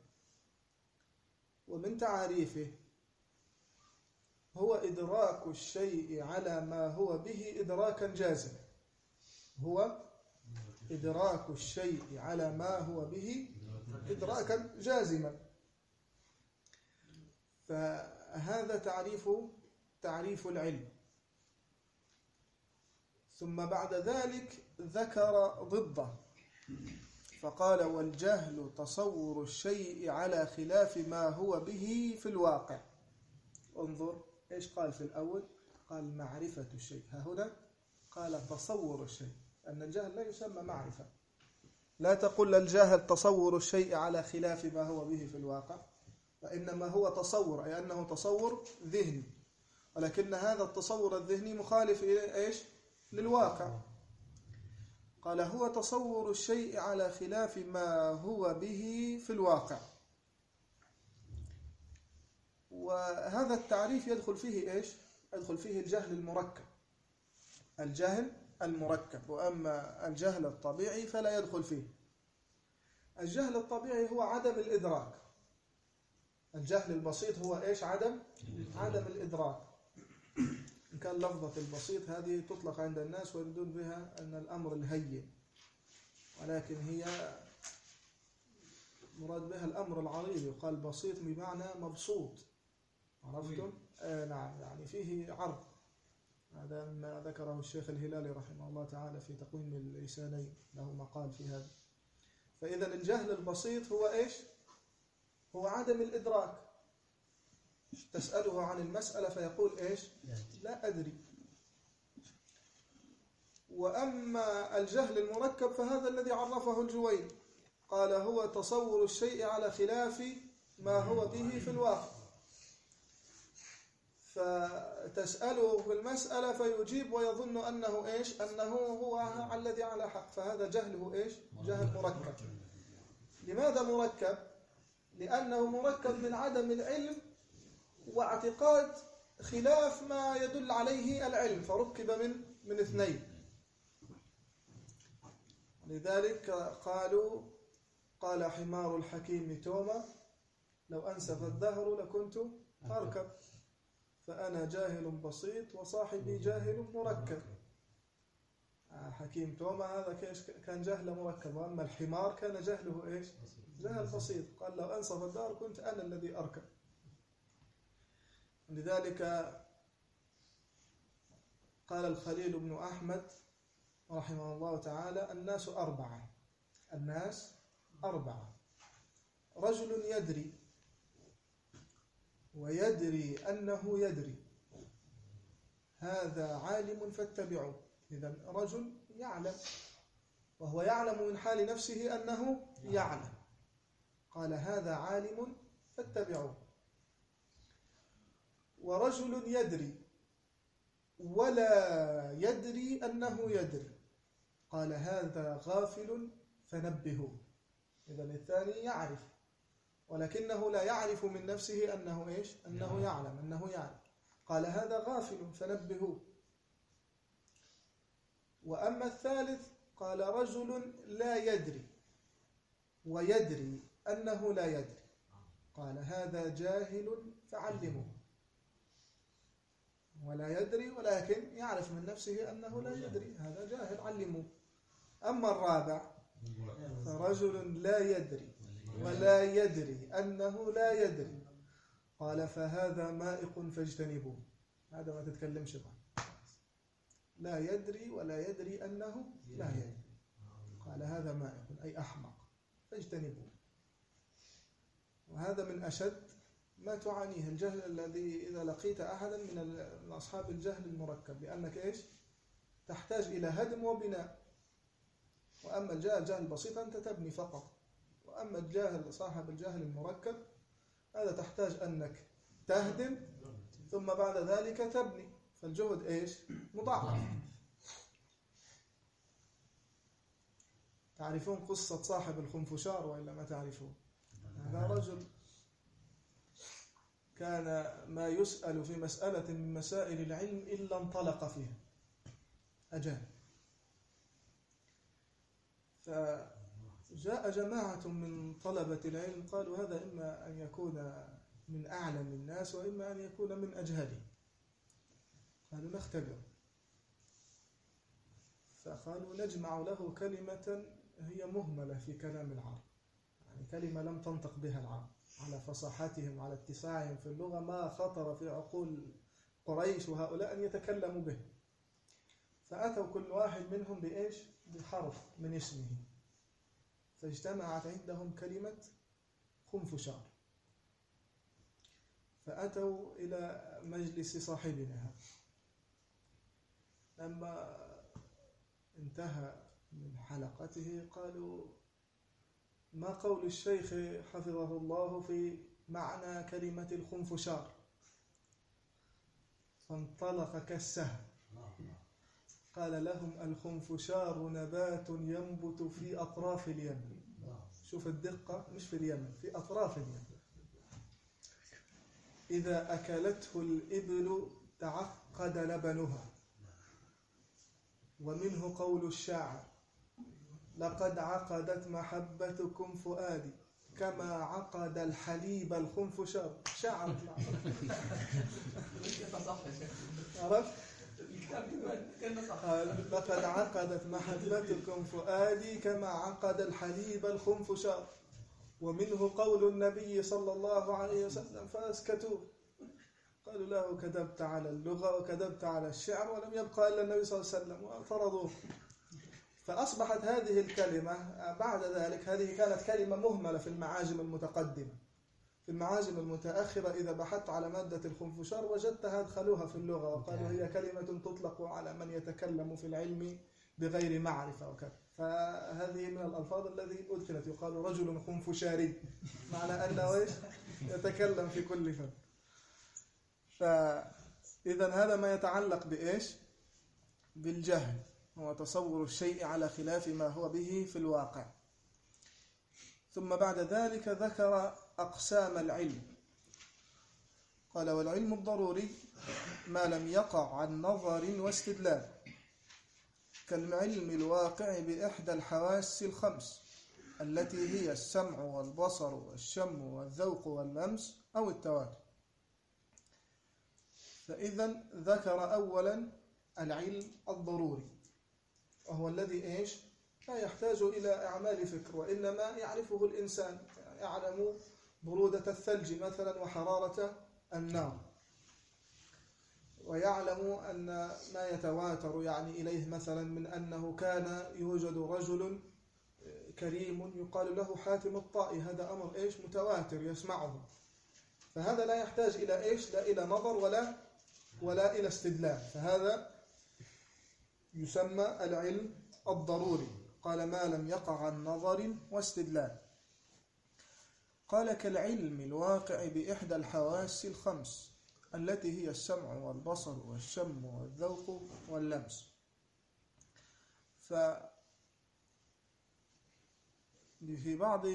ومن تعريفه هو إدراك الشيء على ما هو به إدراكا جازما. هو إدراك الشيء على ما هو به إدراكا جازما. فهذا تعريف تعريف العلم. ثم بعد ذلك ذكر ضده. فقال والجهل تصور الشيء على خلاف ما هو به في الواقع. انظر إيش قال في الأول؟ قال معرفة الشيء. ها هنا قال تصور الشيء. أن الجهل لا يسمى معرفة. لا تقل الجاهل تصور الشيء على خلاف ما هو به في الواقع وإنما هو تصور أي أنه تصور ذهني. ولكن هذا التصور الذهني مخالف إلى إيش؟ للواقع. قال هو تصور الشيء على خلاف ما هو به في الواقع. وهذا التعريف يدخل فيه إيش؟ يدخل فيه الجهل المركب. الجهل المركب. وأما الجهل الطبيعي فلا يدخل فيه. الجهل الطبيعي هو عدم الإدراك. الجهل البسيط هو إيش؟ عدم عدم الإدراك. كان لفظة البسيط هذه تطلق عند الناس ويريدون بها أن الأمر الهين. ولكن هي مراد بها الأمر العريض. يقال بسيط بمعنى مبسوط. عرفتم؟ آه نعم. يعني فيه عرض. هذا ما ذكره الشيخ الهلالي رحمه الله تعالى في تقويم اللسانين له مقال في هذا. فإذا الجهل البسيط هو إيش؟ هو عدم الإدراك. تسأله عن المسألة فيقول إيش؟ لا أدري. وأما الجهل المركب فهذا الذي عرفه الجويني قال هو تصور الشيء على خلاف ما هو به في الواقع. فتسأله في المسألة فيجيب ويظن أنه إيش؟ أنه هو الذي على حق. فهذا جهله إيش؟ جهل مركب. لماذا مركب؟ لأنه مركب من عدم العلم واعتقاد خلاف ما يدل عليه العلم فركب من من اثنين. لذلك قالوا قال حمار الحكيم توما لو أنسف الدهر لكنت أركب. فأنا جاهل بسيط وصاحبي جاهل مركب. حكيم توما هذا كان جهل مركب. وأما الحمار كان جهله إيش؟ جهل بسيط. قال لو أنصف الدار كنت أنا الذي أركب. لذلك قال الخليل بن أحمد رحمه الله تعالى الناس أربعة. الناس أربعة. رجل يدري ويدري أنه يدري. هذا عالم فاتبعوه. إذا رجل يعلم وهو يعلم من حال نفسه أنه يعلم. قال هذا عالم فاتبعوه. ورجل يدري ولا يدري أنه يدري قال هذا غافل فنبهوه إذا الثاني يعرف. ولكنه لا يعرف من نفسه أنه إيش؟ أنه يعلم أنه يعلم. قال هذا غافل فنبهوه وأما الثالث قال رجل لا يدري ويدري أنه لا يدري. قال هذا جاهل فعلموه ولا يدري ولكن يعرف من نفسه أنه لا يدري. هذا جاهل علموه أما الرابع فرجل لا يدري ولا يدري أنه لا يدري. قال فهذا مائق فاجتنبوه. هذا ما تتكلمش بقى لا يدري ولا يدري أنه لا يدري. قال هذا مائق أي أحمق. فاجتنبوه. وهذا من أشد ما تعانيه الجهل الذي إذا لقيت أحدا من أصحاب الجهل المركب لأنك إيش؟ تحتاج إلى هدم وبناء. وأما الجهل جهل بسيط أنت تبني فقط. وأما الجاهل صاحب الجهل المركب هذا تحتاج أنك تهدم ثم بعد ذلك تبني. فالجهد إيش؟ مضاعف. تعرفون قصة صاحب الخنفشار وإلا ما تعرفون؟ هذا رجل كان ما يسأل في مسألة من مسائل العلم إلا انطلق فيها. أجاب. فجاء جماعة من طلبة العلم قالوا هذا إما أن يكون من أعلم الناس وإما أن يكون من أجهله قالوا نختبر. فقالوا نجمع له كلمة هي مهملة في كلام العرب. يعني كلمة لم تنطق بها العرب. على فصاحتهم على اتساعهم في اللغة ما خطر في عقول قريش وهؤلاء أن يتكلموا به. فأتوا كل واحد منهم بإيش؟ بحرف من اسمه. فاجتمعت عندهم كلمة خنفشار. فأتوا إلى مجلس صاحبنا. لما انتهى من حلقته قالوا ما قول الشيخ حفظه الله في معنى كلمة الخنفشار؟ فانطلق كالسهم. قال لهم الخنفشار نبات ينبت في أطراف اليمن شوف الدقة مش في اليمن في أطراف اليمن إذا أكلته الإبل تعقد لبنها. ومنه قول الشاعر لقد عقدت محبتكم فؤادي كما عقد الحليب الخنفشار شعر. عرفت؟ قال لقد عقدت محبتكم فؤادي كما عقد الحليب الخنفشار ومنه قول النبي صلى الله عليه وسلم فأسكتوا. قالوا له كذبت على اللغة وكذبت على الشعر ولم يبقى إلا النبي صلى الله عليه وسلم. وطردوه فأصبحت هذه الكلمة بعد ذلك هذه كانت كلمة مهملة في المعاجم المتقدمة في المعاجم المتأخرة إذا بحثت على مادة الخنفشار وجدتها أدخلوها في اللغة وقالوا هي كلمة تطلق على من يتكلم في العلم بغير معرفة وكذا. فهذه من الألفاظ الذي أدخلت يقال رجل خنفشاري معنى أنه إيش؟ يتكلم في كل فن. فإذا هذا ما يتعلق بإيش؟ بالجهل. هو تصور الشيء على خلاف ما هو به في الواقع. ثم بعد ذلك ذكر أقسام العلم. قال والعلم الضروري ما لم يقع عن نظر واستدلال كالعلم الواقع بإحدى الحواس الخمس التي هي السمع والبصر والشم والذوق واللمس أو التواتر. فإذا ذكر أولا العلم الضروري. وهو الذي إيش؟ لا يحتاج إلى أعمال فكر وإنما يعرفه الإنسان. يعلم برودة الثلج مثلا وحرارة النار. ويعلم أن ما يتواتر يعني إليه مثلا من أنه كان يوجد رجل كريم يقال له حاتم الطائي هذا أمر إيش؟ متواتر يسمعه. فهذا لا يحتاج إلى إيش؟ لا إلى نظر ولا ولا إلى استدلال. فهذا يسمى العلم الضروري. قال ما لم يقع عن نظر واستدلال. قال كالعلم الواقع بإحدى الحواس الخمس التي هي السمع والبصر والشم والذوق واللمس. ف في بعض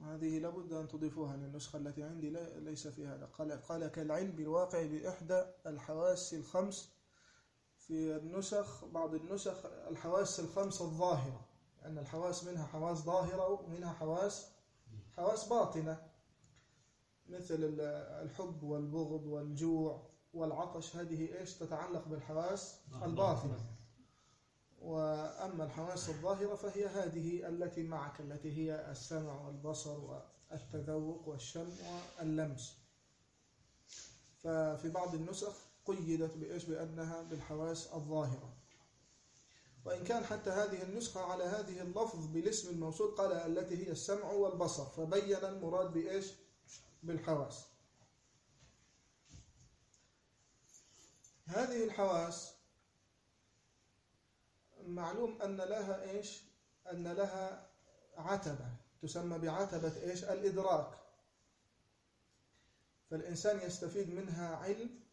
هذه لابد أن تضيفوها للنسخة التي عندي ليس فيها قال, قال كالعلم الواقع بإحدى الحواس الخمس في النسخ بعض النسخ الحواس الخمس الظاهرة. لأن الحواس منها حواس ظاهرة ومنها حواس حواس باطنة. مثل الحب والبغض والجوع والعطش هذه إيش؟ تتعلق بالحواس الباطنة. وأما الحواس الظاهرة فهي هذه التي معك التي هي السمع والبصر والتذوق والشم واللمس. ففي بعض النسخ قيدت بإيش؟ بأنها بالحواس الظاهرة. وإن كان حتى هذه النسخة على هذه اللفظ بالاسم الموصول قال التي هي السمع والبصر فبين المراد بإيش؟ بالحواس. هذه الحواس معلوم أن لها إيش؟ أن لها عتبة تسمى بعتبة إيش؟ الإدراك. فالإنسان يستفيد منها علم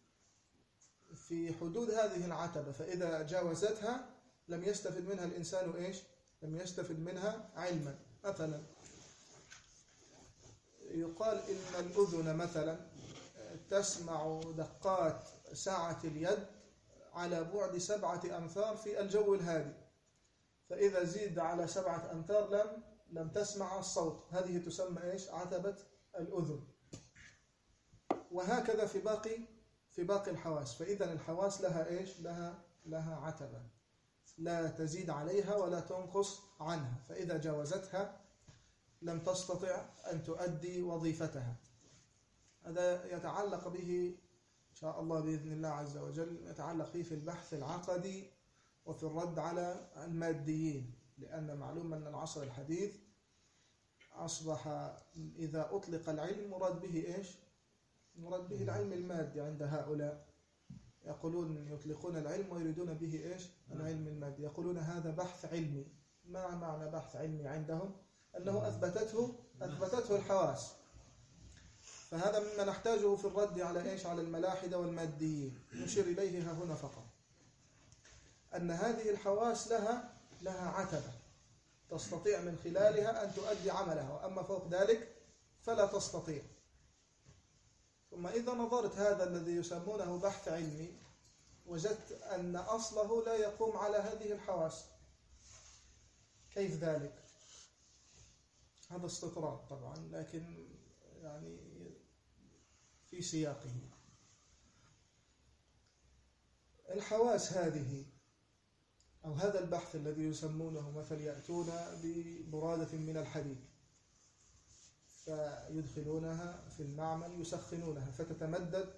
في حدود هذه العتبة فإذا جاوزتها لم يستفد منها الإنسان إيش؟ لم يستفد منها علما. مثلا يقال إن الأذن مثلا تسمع دقات ساعة اليد على بعد سبعة أمثار في الجو الهادي. فإذا زيد على سبعة أمتار لم لم تسمع الصوت. هذه تسمى إيش؟ عتبة الأذن. وهكذا في باقي في باقي الحواس. فإذا الحواس لها إيش؟ لها لها عتبة لا تزيد عليها ولا تنقص عنها. فإذا جاوزتها لم تستطع أن تؤدي وظيفتها. هذا يتعلق به إن شاء الله بإذن الله عز وجل يتعلق فيه في البحث العقدي وفي الرد على الماديين. لأن معلوم أن العصر الحديث أصبح إذا أطلق العلم مراد به إيش؟ مراد به العلم المادي عند هؤلاء. يقولون يطلقون العلم ويريدون به إيش؟ العلم المادي. يقولون هذا بحث علمي. ما معنى بحث علمي عندهم؟ أنه أثبتته أثبتته الحواس. فهذا مما نحتاجه في الرد على إيش؟ على الملاحدة والماديين. نشير إليه هنا فقط. أن هذه الحواس لها لها عتبة. تستطيع من خلالها أن تؤدي عملها. وأما فوق ذلك فلا تستطيع. ثم إذا نظرت هذا الذي يسمونه بحث علمي وجدت أن أصله لا يقوم على هذه الحواس كيف ذلك؟ هذا استطراد طبعا لكن يعني في سياقه الحواس هذه أو هذا البحث الذي يسمونه مثل يأتون ببرادة من الحديد فيدخلونها في المعمل يسخنونها فتتمدد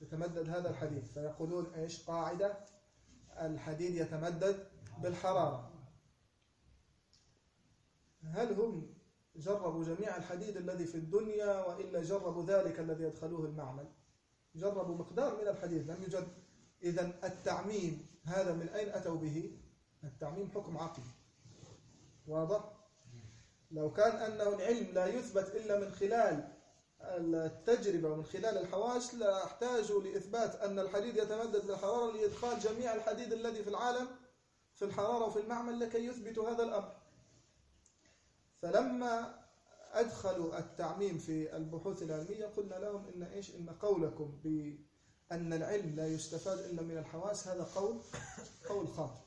يتمدد هذا الحديد. فيقولون إيش؟ قاعدة. الحديد يتمدد بالحرارة. هل هم جربوا جميع الحديد الذي في الدنيا وإلا جربوا ذلك الذي يدخلوه المعمل؟ جربوا مقدار من الحديد. لم يوجد. إذا التعميم هذا من أين أتوا به؟ التعميم حكم عقلي. واضح؟ لو كان أنه العلم لا يثبت إلا من خلال التجربة ومن خلال الحواس لاحتاجوا لإثبات أن الحديد يتمدد بالحرارة لإدخال جميع الحديد الذي في العالم في الحرارة وفي المعمل لكي يثبتوا هذا الأمر. فلما أدخلوا التعميم في البحوث العلمية قلنا لهم إن إيش؟ إن قولكم بأن العلم لا يستفاد إلا من الحواس هذا قول قول خاطئ.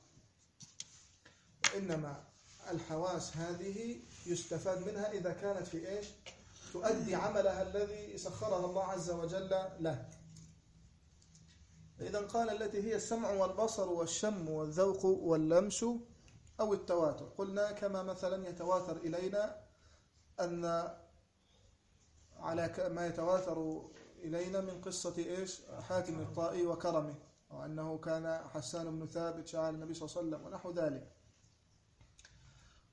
إنما الحواس هذه يستفاد منها إذا كانت في إيش؟ تؤدي عملها الذي سخرها الله عز وجل له. إذا قال التي هي السمع والبصر والشم والذوق واللمس أو التواتر. قلنا كما مثلا يتواتر إلينا أن على ما يتواتر إلينا من قصة إيش؟ حاتم الطائي وكرمه وأنه كان حسان بن ثابت شعار النبي صلى الله عليه وسلم ونحو ذلك.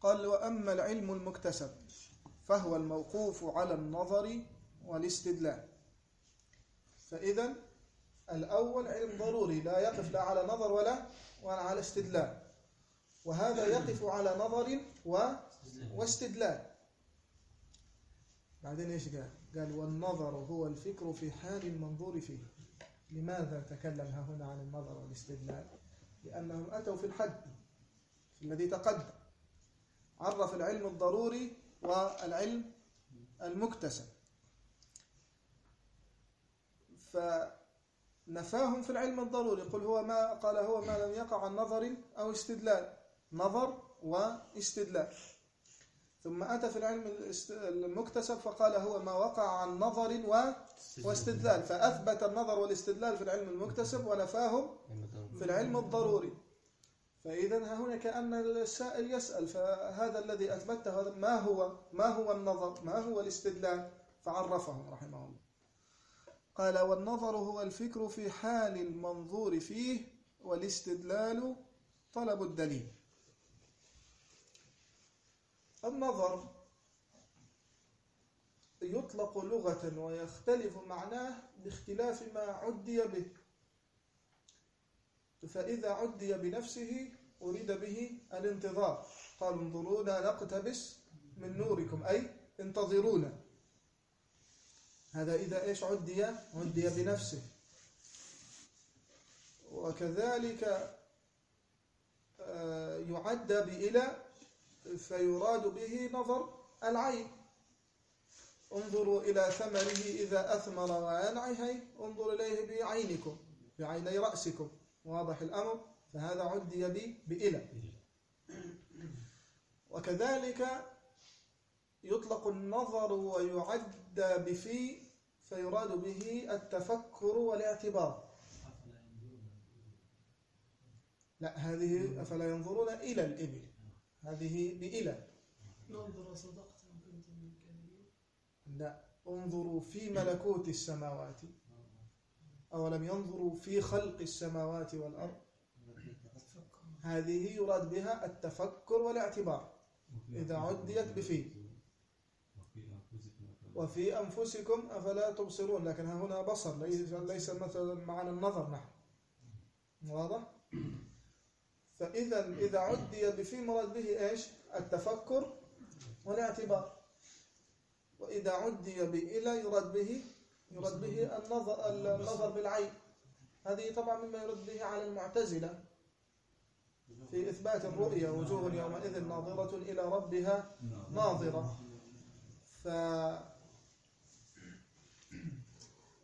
قال وأما العلم المكتسب فهو الموقوف على النظر والاستدلال. فإذا الأول علم ضروري لا يقف لا على نظر ولا ولا على استدلال. وهذا يقف على نظر و... واستدلال. بعدين إيش قال؟ قال والنظر هو الفكر في حال المنظور فيه. لماذا تكلم هنا عن النظر والاستدلال؟ لأنهم أتوا في الحد في الذي تقدم. عرف العلم الضروري والعلم المكتسب. فنفاهم في العلم الضروري. قل هو ما قال هو ما لم يقع عن نظر أو استدلال. نظر واستدلال. ثم أتى في العلم المكتسب فقال هو ما وقع عن نظر واستدلال. فأثبت النظر والاستدلال في العلم المكتسب ونفاهم في العلم الضروري. فإذا هنا كأن السائل يسأل فهذا الذي أثبته ما هو؟ ما هو النظر؟ ما هو الاستدلال؟ فعرفهم رحمه الله. قال والنظر هو الفكر في حال المنظور فيه والاستدلال طلب الدليل. النظر يطلق لغة ويختلف معناه باختلاف ما عدي به. فإذا عدي بنفسه أريد به الانتظار. قال انظرونا نقتبس من نوركم أي انتظرونا. هذا إذا إيش عدي؟ عدي بنفسه. وكذلك يعد بإلى فيراد به نظر العين. انظروا إلى ثمره إذا أثمر وينعه انظر إليه بعينكم بعيني رأسكم. واضح الأمر فهذا عدي بي بإلى. وكذلك يطلق النظر ويعد بفي فيراد به التفكر والاعتبار. لا هذه أفلا ينظرون إلى الإبل. هذه بإلى. ننظر صدقت أم كنت من الكاذبين؟ لا انظروا في ملكوت السماوات. أولم ينظروا في خلق السماوات والأرض؟ هذه يراد بها التفكر والاعتبار. إذا عديت بفي. وفي أنفسكم أفلا تبصرون؟ لكن هنا بصر ليس مثلا معنا النظر نحن. واضح؟ فإذا إذا عدي بفي مراد به إيش؟ التفكر والاعتبار. وإذا عدي بإلى يراد به يراد به النظر النظر بالعين. هذه طبعا مما يرد به على المعتزلة. في إثبات الرؤيا وجوه يومئذ ناظرة إلى ربها ناظرة. ف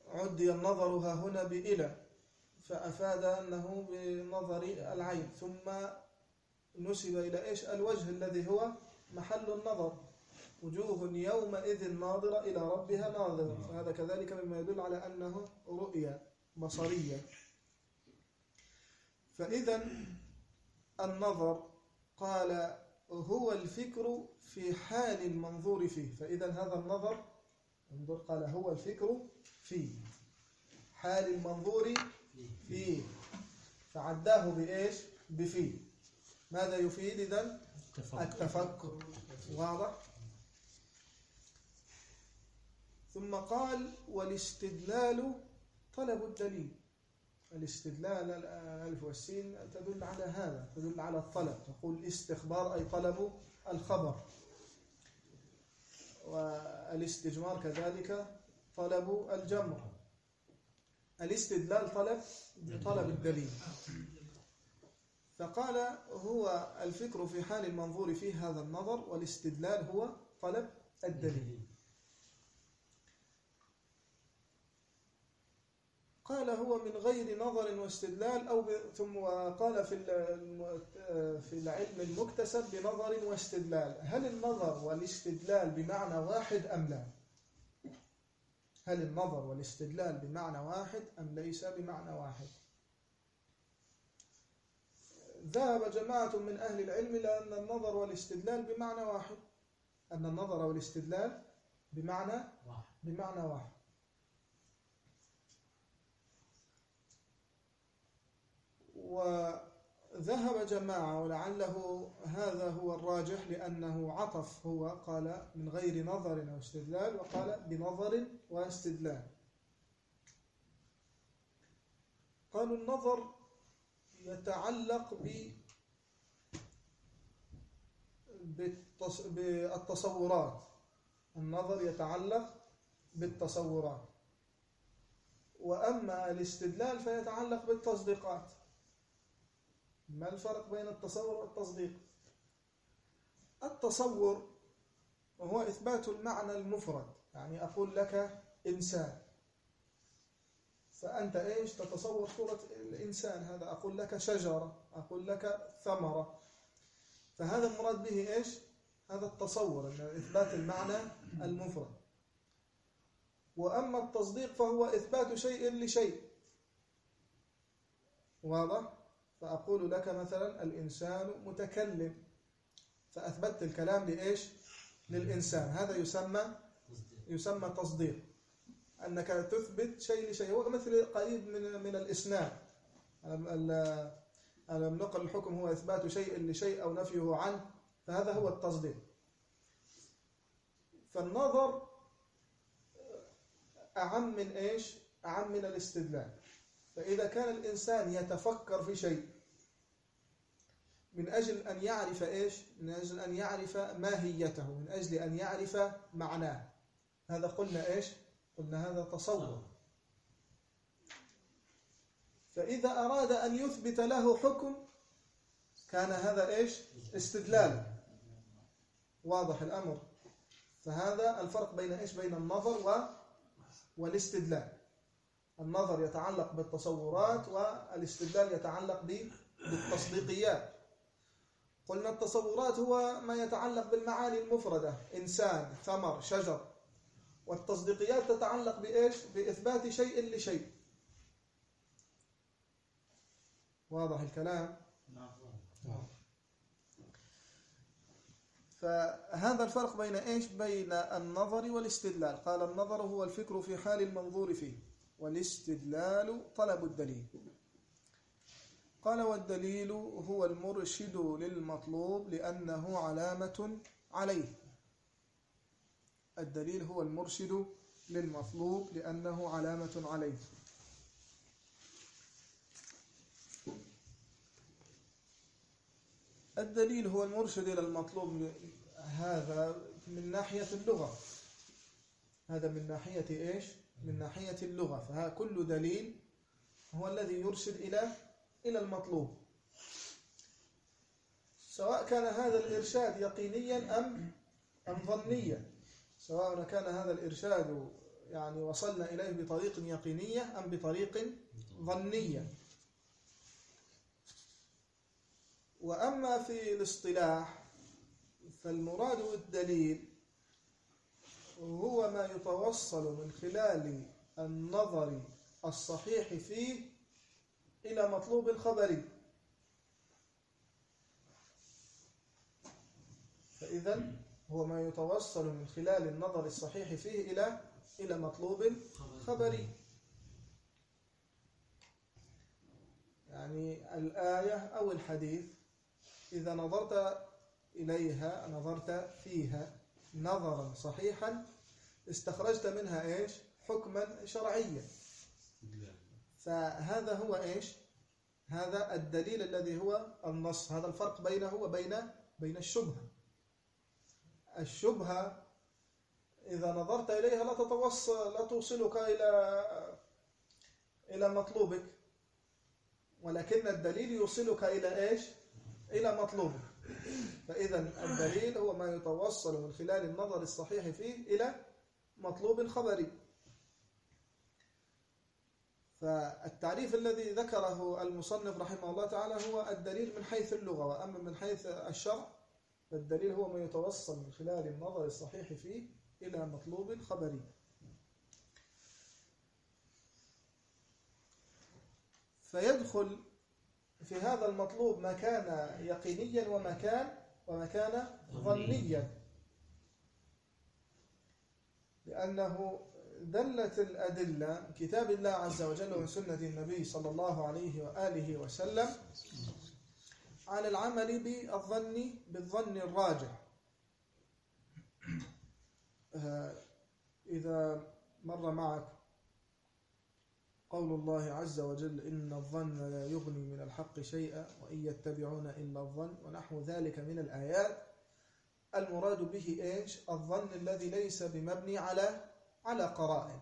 عدي النظر ها هنا بإلى. فأفاد أنه بنظر العين. ثم نسب إلى إيش؟ الوجه الذي هو محل النظر. وجوه يومئذ ناظرة إلى ربها ناظرة. فهذا كذلك مما يدل على أنه رؤية بصرية. فإذا النظر قال هو الفكر في حال المنظور فيه. فإذا هذا النظر انظر قال هو الفكر في حال المنظور فيه. فعداه بإيش؟ بفيه. ماذا يفيد إذن؟ التفكر. واضح؟ ثم قال والاستدلال طلب الدليل. الاستدلال الألف والسين تدل على هذا تدل على الطلب. تقول استخبار أي طلب الخبر. والاستجمار كذلك طلب الجمر الاستدلال طلب طلب الدليل. فقال هو الفكر في حال المنظور فيه هذا النظر والاستدلال هو طلب الدليل. قال هو من غير نظر واستدلال أو. ثم قال في في العلم المكتسب بنظر واستدلال. هل النظر والاستدلال بمعنى واحد أم لا؟ هل النظر والاستدلال بمعنى واحد أم ليس بمعنى واحد؟ ذهب جماعة من أهل العلم إلى أن النظر والاستدلال بمعنى واحد. أن النظر والاستدلال بمعنى بمعنى واحد. وذهب جماعة ولعله هذا هو الراجح لأنه عطف هو قال من غير نظر أو استدلال وقال بنظر واستدلال. قالوا النظر يتعلق ب بالتص- بالتصورات. النظر يتعلق بالتصورات. وأما الاستدلال فيتعلق بالتصديقات. ما الفرق بين التصور والتصديق؟ التصور وهو إثبات المعنى المفرد يعني أقول لك إنسان. فأنت إيش؟ تتصور صورة الإنسان هذا. أقول لك شجرة أقول لك ثمرة. فهذا المراد به إيش؟ هذا التصور إثبات المعنى المفرد. وأما التصديق فهو إثبات شيء لشيء. واضح؟ فأقول لك مثلا الإنسان متكلم. فأثبتت الكلام لإيش؟ للإنسان. هذا يسمى يسمى تصديق. أنك تثبت شيء لشيء. هو مثل قريب من من الإسناد. ألم- ال- ألم نقل الحكم هو إثبات شيء لشيء أو نفيه عنه. فهذا هو التصديق. فالنظر أعم من إيش؟ أعم من الاستدلال. فإذا كان الإنسان يتفكر في شيء من أجل أن يعرف إيش؟ من أجل أن يعرف ماهيته من أجل أن يعرف معناه. هذا قلنا إيش؟ قلنا هذا تصور فإذا أراد أن يثبت له حكم كان هذا إيش؟ استدلال. واضح الأمر. فهذا الفرق بين إيش؟ بين النظر و والإستدلال. النظر يتعلق بالتصورات والاستدلال يتعلق بالتصديقيات. قلنا التصورات هو ما يتعلق بالمعاني المفردة إنسان ثمر شجر. والتصديقيات تتعلق بإيش؟ بإثبات شيء لشيء. واضح الكلام؟ فهذا الفرق بين إيش؟ بين النظر والاستدلال. قال النظر هو الفكر في حال المنظور فيه. والاستدلال طلب الدليل. قال والدليل هو المرشد للمطلوب لأنه علامة عليه. الدليل هو المرشد للمطلوب لأنه علامة عليه. الدليل هو المرشد إلى المطلوب هذا من ناحية اللغة. هذا من ناحية إيش؟ من ناحية اللغة فها كل دليل هو الذي يرشد إلى إلى المطلوب. سواء كان هذا الإرشاد يقينيا أم أم ظنيا. سواء كان هذا الإرشاد يعني وصلنا إليه بطريق يقينية أم بطريق ظنية. وأما في الاصطلاح فالمراد بالدليل هو ما يتوصل من خلال النظر الصحيح فيه إلى مطلوب خبري فإذا هو ما يتوصل من خلال النظر الصحيح فيه إلى إلى مطلوب خبري يعني الآية أو الحديث إذا نظرت إليها نظرت فيها نظرا صحيحا استخرجت منها إيش؟ حكما شرعيا. فهذا هو إيش؟ هذا الدليل الذي هو النص. هذا الفرق بينه وبين بين الشبهة. الشبهة إذا نظرت إليها لا تتوصل لا توصلك إلى إلى مطلوبك. ولكن الدليل يوصلك إلى إيش؟ إلى مطلوبك. فإذا الدليل هو ما يتوصل من خلال النظر الصحيح فيه إلى مطلوب خبري. فالتعريف الذي ذكره المصنف رحمه الله تعالى هو الدليل من حيث اللغة وأما من حيث الشرع فالدليل هو ما يتوصل من خلال النظر الصحيح فيه إلى مطلوب خبري. فيدخل في هذا المطلوب ما كان يقينيا وما كان وما كان ظنيا. لأنه دلت الأدلة كتاب الله عز وجل ومن سنة النبي صلى الله عليه وآله وسلم على العمل بالظن بالظن الراجح. إذا مر معك قول الله عز وجل إن الظن لا يغني من الحق شيئا وإن يتبعون إلا الظن ونحو ذلك من الآيات. المراد به إيش؟ الظن الذي ليس بمبني على على قرائن.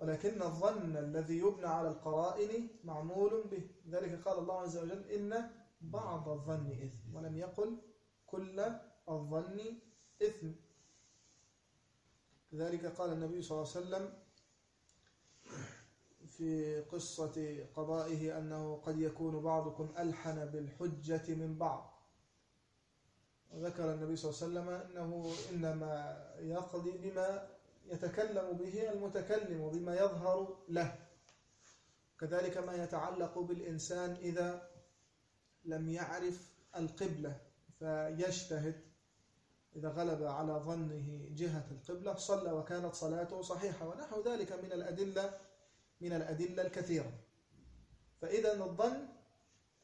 ولكن الظن الذي يبنى على القرائن معمول به. ذلك قال الله عز وجل إن بعض الظن إثم ولم يقل كل الظن إثم. كذلك قال النبي صلى الله عليه وسلم في قصة قضائه أنه قد يكون بعضكم ألحن بالحجة من بعض. وذكر النبي صلى الله عليه وسلم أنه إنما يقضي بما يتكلم به المتكلم وبما يظهر له. كذلك ما يتعلق بالإنسان إذا لم يعرف القبلة فيجتهد. إذا غلب على ظنه جهة القبلة صلى وكانت صلاته صحيحة ونحو ذلك من الأدلة من الأدلة الكثيرة. فإذا الظن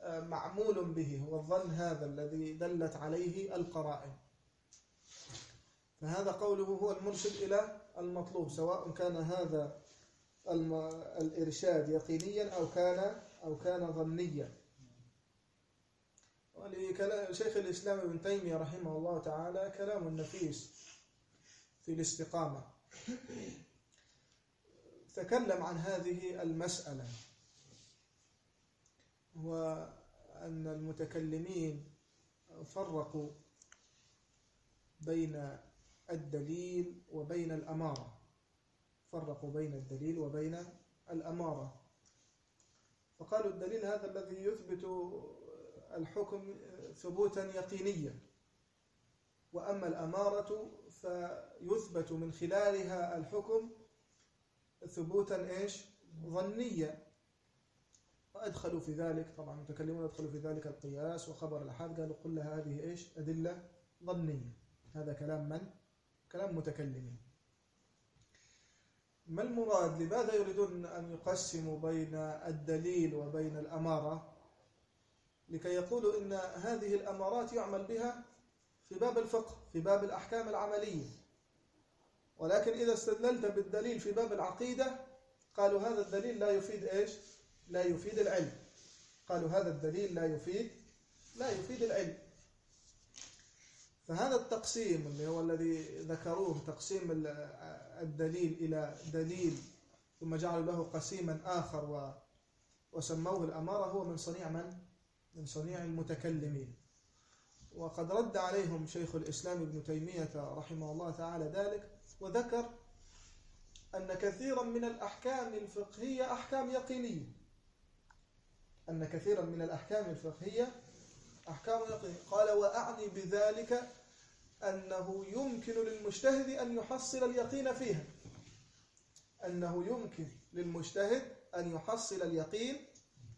معمول به هو الظن هذا الذي دلت عليه القرائن. فهذا قوله هو المرشد إلى المطلوب سواء كان هذا الإرشاد يقينيا أو كان أو كان ظنيا. ولشيخ الإسلام ابن تيمية رحمه الله تعالى كلام نفيس في الاستقامة. تكلم عن هذه المسألة وأن المتكلمين فرقوا بين الدليل وبين الأمارة. فرقوا بين الدليل وبين الأمارة. فقالوا الدليل هذا الذي يثبت الحكم ثبوتا يقينيا. وأما الأمارة فيثبت من خلالها الحكم ثبوتا إيش؟ ظنيا وأدخلوا في ذلك طبعا المتكلمون أدخلوا في ذلك القياس وخبر الأحاد قالوا كل هذه إيش؟ أدلة ظنية. هذا كلام من؟ كلام متكلمين. ما المراد؟ لماذا يريدون أن يقسموا بين الدليل وبين الأمارة؟ لكي يقولوا إن هذه الأمارات يعمل بها في باب الفقه في باب الأحكام العملية. ولكن إذا استدللت بالدليل في باب العقيدة قالوا هذا الدليل لا يفيد إيش؟ لا يفيد العلم. قالوا هذا الدليل لا يفيد لا يفيد العلم. فهذا التقسيم اللي هو الذي ذكروه تقسيم الدليل إلى دليل ثم جعلوا له قسيما آخر وسموه الأمارة هو من صنيع من؟ من صنيع المتكلمين. وقد رد عليهم شيخ الإسلام ابن تيمية رحمه الله تعالى ذلك وذكر أن كثيرا من الأحكام الفقهية أحكام يقينية. أن كثيرا من الأحكام الفقهية أحكام يقين قال وأعني بذلك أنه يمكن للمجتهد أن يحصل اليقين فيها. أنه يمكن للمجتهد أن يحصل اليقين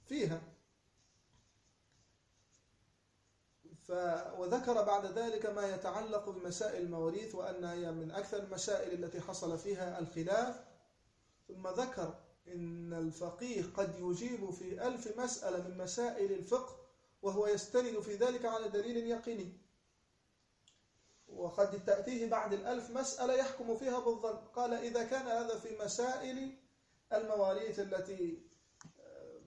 فيها. ف وذكر بعد ذلك ما يتعلق بمسائل المواريث وأنها هي من أكثر المسائل التي حصل فيها الخلاف. ثم ذكر إن الفقيه قد يجيب في ألف مسألة من مسائل الفقه وهو يستند في ذلك على دليل يقيني. وقد تأتيه بعد الألف مسألة يحكم فيها بالظن قال إذا كان هذا في مسائل المواريث التي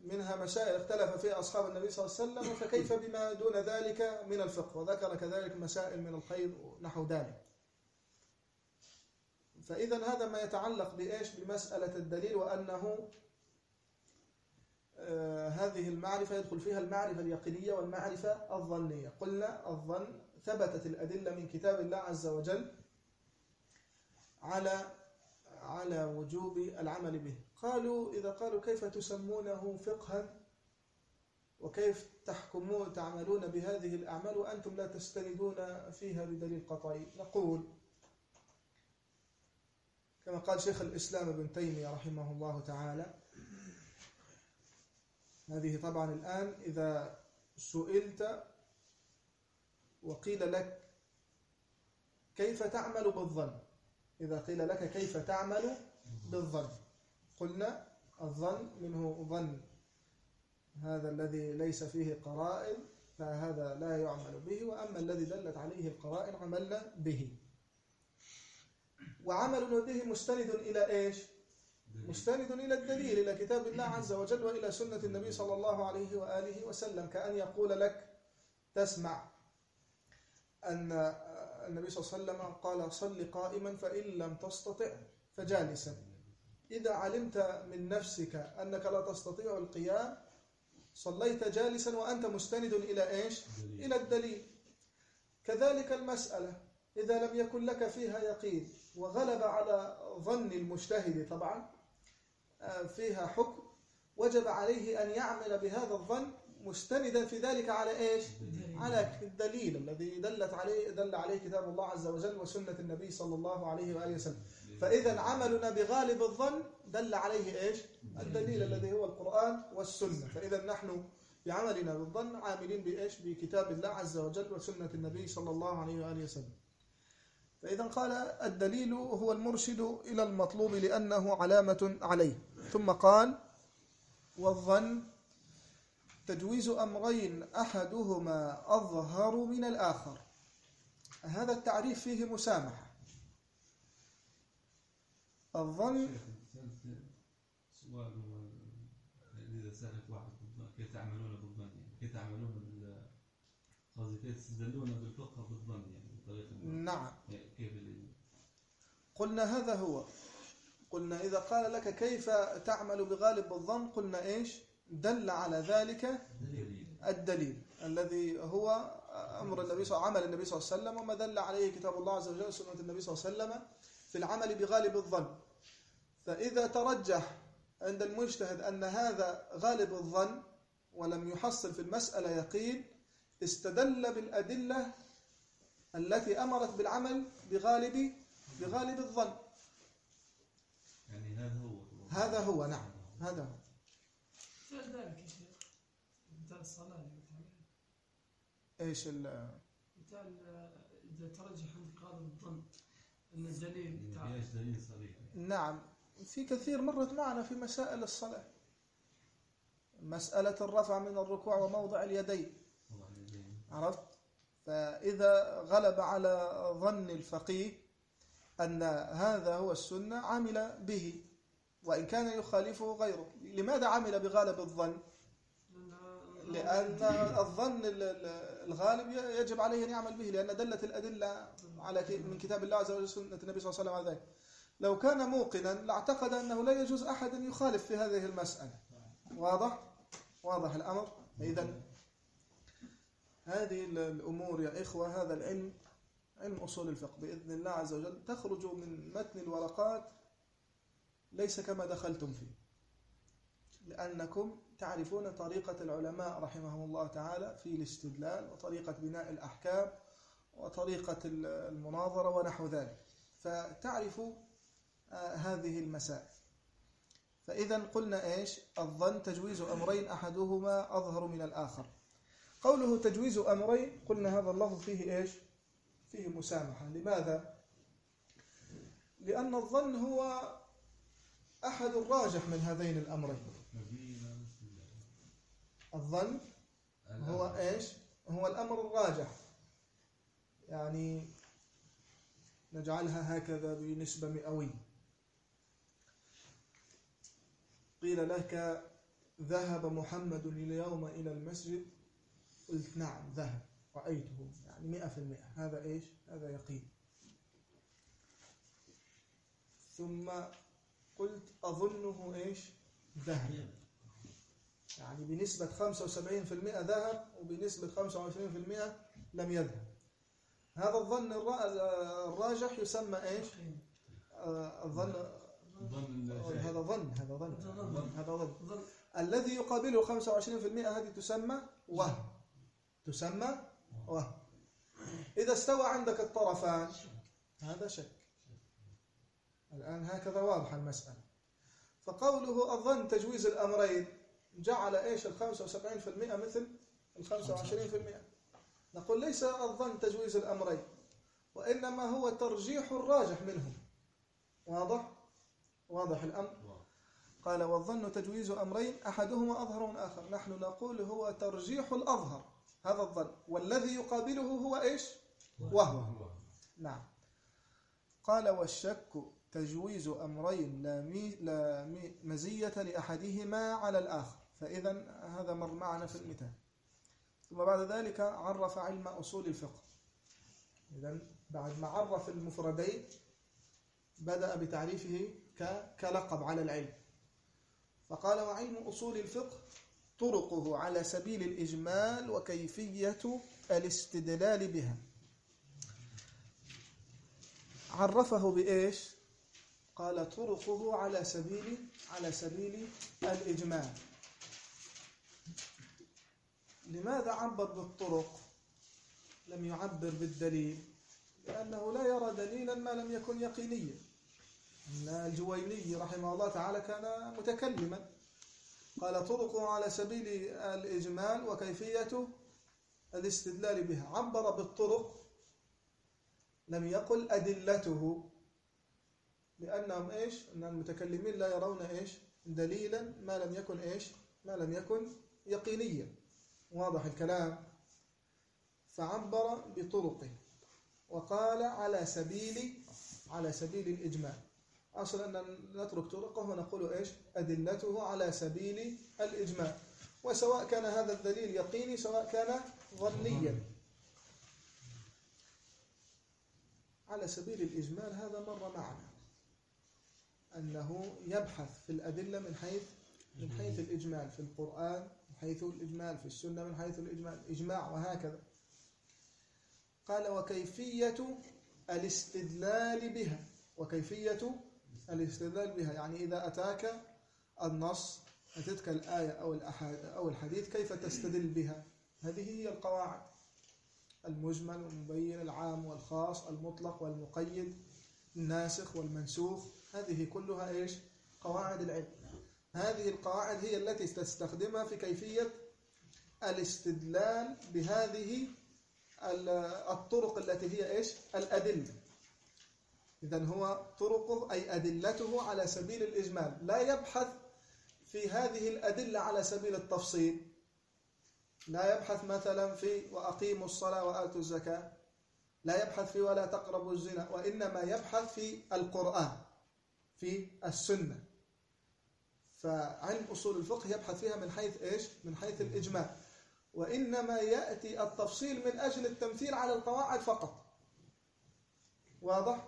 منها مسائل اختلف فيها أصحاب النبي صلى الله عليه وسلم فكيف بما دون ذلك من الفقه؟ وذكر كذلك مسائل من الخير ونحو ذلك. فإذا هذا ما يتعلق بإيش؟ بمسألة الدليل وأنه آه هذه المعرفة يدخل فيها المعرفة اليقينية والمعرفة الظنية. قلنا الظن ثبتت الأدلة من كتاب الله عز وجل على على وجوب العمل به. قالوا إذا قالوا كيف تسمونه فقها وكيف تحكمون تعملون بهذه الأعمال وأنتم لا تستندون فيها بدليل قطعي. نقول كما قال شيخ الإسلام ابن تيمية رحمه الله تعالى هذه طبعا الآن إذا سئلت وقيل لك كيف تعمل بالظن إذا قيل لك كيف تعمل بالظن. قلنا الظن منه ظن. هذا الذي ليس فيه قرائن فهذا لا يعمل به وأما الذي دلت عليه القرائن عملنا به. وعملنا به مستند إلى إيش؟ مستند إلى الدليل إلى كتاب الله عز وجل وإلى سنة النبي صلى الله عليه وآله وسلم كأن يقول لك تسمع. أن النبي صلى الله عليه وسلم قال صل قائما فإن لم تستطع فجالسا. إذا علمت من نفسك أنك لا تستطيع القيام صليت جالسا وأنت مستند إلى إيش؟ إلى الدليل. كذلك المسألة إذا لم يكن لك فيها يقين وغلب على ظن المجتهد طبعا فيها حكم وجب عليه أن يعمل بهذا الظن مستندا في ذلك على إيش؟ على الدليل الذي دلت عليه دل عليه كتاب الله عز وجل وسنة النبي صلى الله عليه وآله وسلم. فإذا عملنا بغالب الظن دل عليه إيش؟ الدليل الذي هو القرآن والسنة. فإذا نحن بعملنا بالظن عاملين بإيش؟ بكتاب الله عز وجل وسنة النبي صلى الله عليه وآله وسلم. فإذا قال الدليل هو المرشد إلى المطلوب لأنه علامة عليه. ثم قال والظن تجويز أمرين أحدهما أظهر من الآخر. هذا التعريف فيه مسامحة. الظن سؤال إذا سألك واحد كيف تعملون بالظن؟ يعني كيف تعملون بال قصدي كيف تستدلون بالفقه بالظن؟ يعني بطريقة نعم. كيف اللي قلنا هذا هو. قلنا إذا قال لك كيف تعمل بغالب الظن قلنا إيش؟ دل على ذلك الدليل. الذي هو أمر النبي صلى عمل النبي صلى الله عليه وسلم وما دل عليه كتاب الله عز وجل وسنة النبي صلى الله عليه وسلم. في العمل بغالب الظن. فإذا ترجح عند المجتهد أن هذا غالب الظن ولم يحصل في المسألة يقين استدل بالأدلة التي أمرت بالعمل بغالب بغالب الظن. يعني هذا هو. هذا هو نعم. هذا هو. مثال ذلك يا شيخ. مثال الصلاة اللي قلت عليها إيش ال مثال إذا ترجح أن الدليل دليل صريح. نعم. في كثير مرت معنا في مسائل الصلاة. مسألة الرفع من الركوع وموضع اليدين. عرفت؟ فإذا غلب على ظن الفقيه أن هذا هو السنة عمل به. وإن كان يخالفه غيره. لماذا عمل بغالب الظن؟ لأن الظن ال- ال- الغالب يجب عليه أن يعمل به لأن دلت الأدلة على من كتاب الله عز وجل وسنة النبي صلى الله عليه وسلم على ذلك. لو كان موقنا لاعتقد أنه لا يجوز أحد أن يخالف في هذه المسألة. واضح؟ واضح الأمر؟ إذا هذه ال- الأمور يا إخوة هذا العلم علم أصول الفقه بإذن الله عز وجل تخرج من متن الورقات ليس كما دخلتم فيه. لأنكم تعرفون طريقة العلماء رحمهم الله تعالى في الاستدلال وطريقة بناء الأحكام وطريقة المناظرة ونحو ذلك. فتعرفوا آه، هذه المسائل. فإذا قلنا إيش؟ الظن تجويز أمرين أحدهما أظهر من الآخر. قوله تجويز أمرين قلنا هذا اللفظ فيه إيش؟ فيه مسامحة. لماذا؟ لأن الظن هو أحد الراجح من هذين الأمرين. الظن هو إيش؟ هو الأمر الراجح. يعني نجعلها هكذا بنسبة مئوية. قيل لك ذهب محمد اليوم إلى المسجد. قلت نعم ذهب. رأيته. يعني مئة في المئة. هذا إيش؟ هذا يقين. ثم قلت أظنه إيش؟ ذهب. يعني بنسبة 75% ذهب وبنسبة 25% لم يذهب. هذا الظن الراجح يسمى إيش؟ آه، الظن هذا ظن هذا ظن هذا ظن. الذي يقابله 25% هذه تسمى وهم. تسمى وهم. إذا استوى عندك الطرفان هذا شك. الآن هكذا واضح المسألة. فقوله الظن تجويز الأمرين. جعل إيش ال 75% مثل ال 25% نقول ليس الظن تجويز الأمرين وإنما هو ترجيح الراجح منهم. واضح؟ واضح الأمر؟ قال والظن تجويز أمرين أحدهما أظهر من آخر. نحن نقول هو ترجيح الأظهر هذا الظن. والذي يقابله هو إيش؟ وهو نعم. قال والشك تجويز أمرين لا, مزية لأحدهما على الآخر. فإذا هذا مر معنا في المثال. ثم بعد ذلك عرف علم أصول الفقه. إذا بعد ما عرف المفردين بدأ بتعريفه كلقب على العلم. فقال وعلم أصول الفقه طرقه على سبيل الإجمال وكيفية الاستدلال بها. عرفه بإيش؟ قال طرقه على سبيل على سبيل الإجمال. لماذا عبر بالطرق؟ لم يعبر بالدليل لأنه لا يرى دليلا ما لم يكن يقينيا. الجويني رحمه الله تعالى كان متكلما. قال طرقه على سبيل الإجمال وكيفية الاستدلال بها. عبر بالطرق لم يقل أدلته لأنهم إيش؟ أن المتكلمين لا يرون إيش؟ دليلا ما لم يكن إيش؟ ما لم يكن يقينيا. واضح الكلام. فعبر بطرقه وقال على سبيل على سبيل الإجمال أصلا نترك طرقه ونقول إيش؟ أدلته على سبيل الإجمال وسواء كان هذا الدليل يقيني سواء كان ظنيا. على سبيل الإجمال هذا مر معنا. أنه يبحث في الأدلة من حيث من حيث الإجمال في القرآن حيث الإجمال في السنة من حيث الإجمال. إجماع وهكذا. قال وكيفية الاستدلال بها. وكيفية الاستدلال بها. يعني إذا أتاك النص أتتك الآية أو أو الحديث كيف تستدل بها؟ هذه هي القواعد. المجمل والمبين العام والخاص المطلق والمقيد الناسخ والمنسوخ. هذه كلها إيش؟ قواعد العلم. هذه القواعد هي التي تستخدمها في كيفية الاستدلال بهذه الطرق التي هي إيش؟ الأدلة. إذا هو طرقه أي أدلته على سبيل الإجمال. لا يبحث في هذه الأدلة على سبيل التفصيل. لا يبحث مثلا في وأقيموا الصلاة وآتوا الزكاة. لا يبحث في ولا تقربوا الزنا وإنما يبحث في القرآن في السنة. فعلم أصول الفقه يبحث فيها من حيث إيش؟ من حيث الإجمال وإنما يأتي التفصيل من أجل التمثيل على القواعد فقط. واضح؟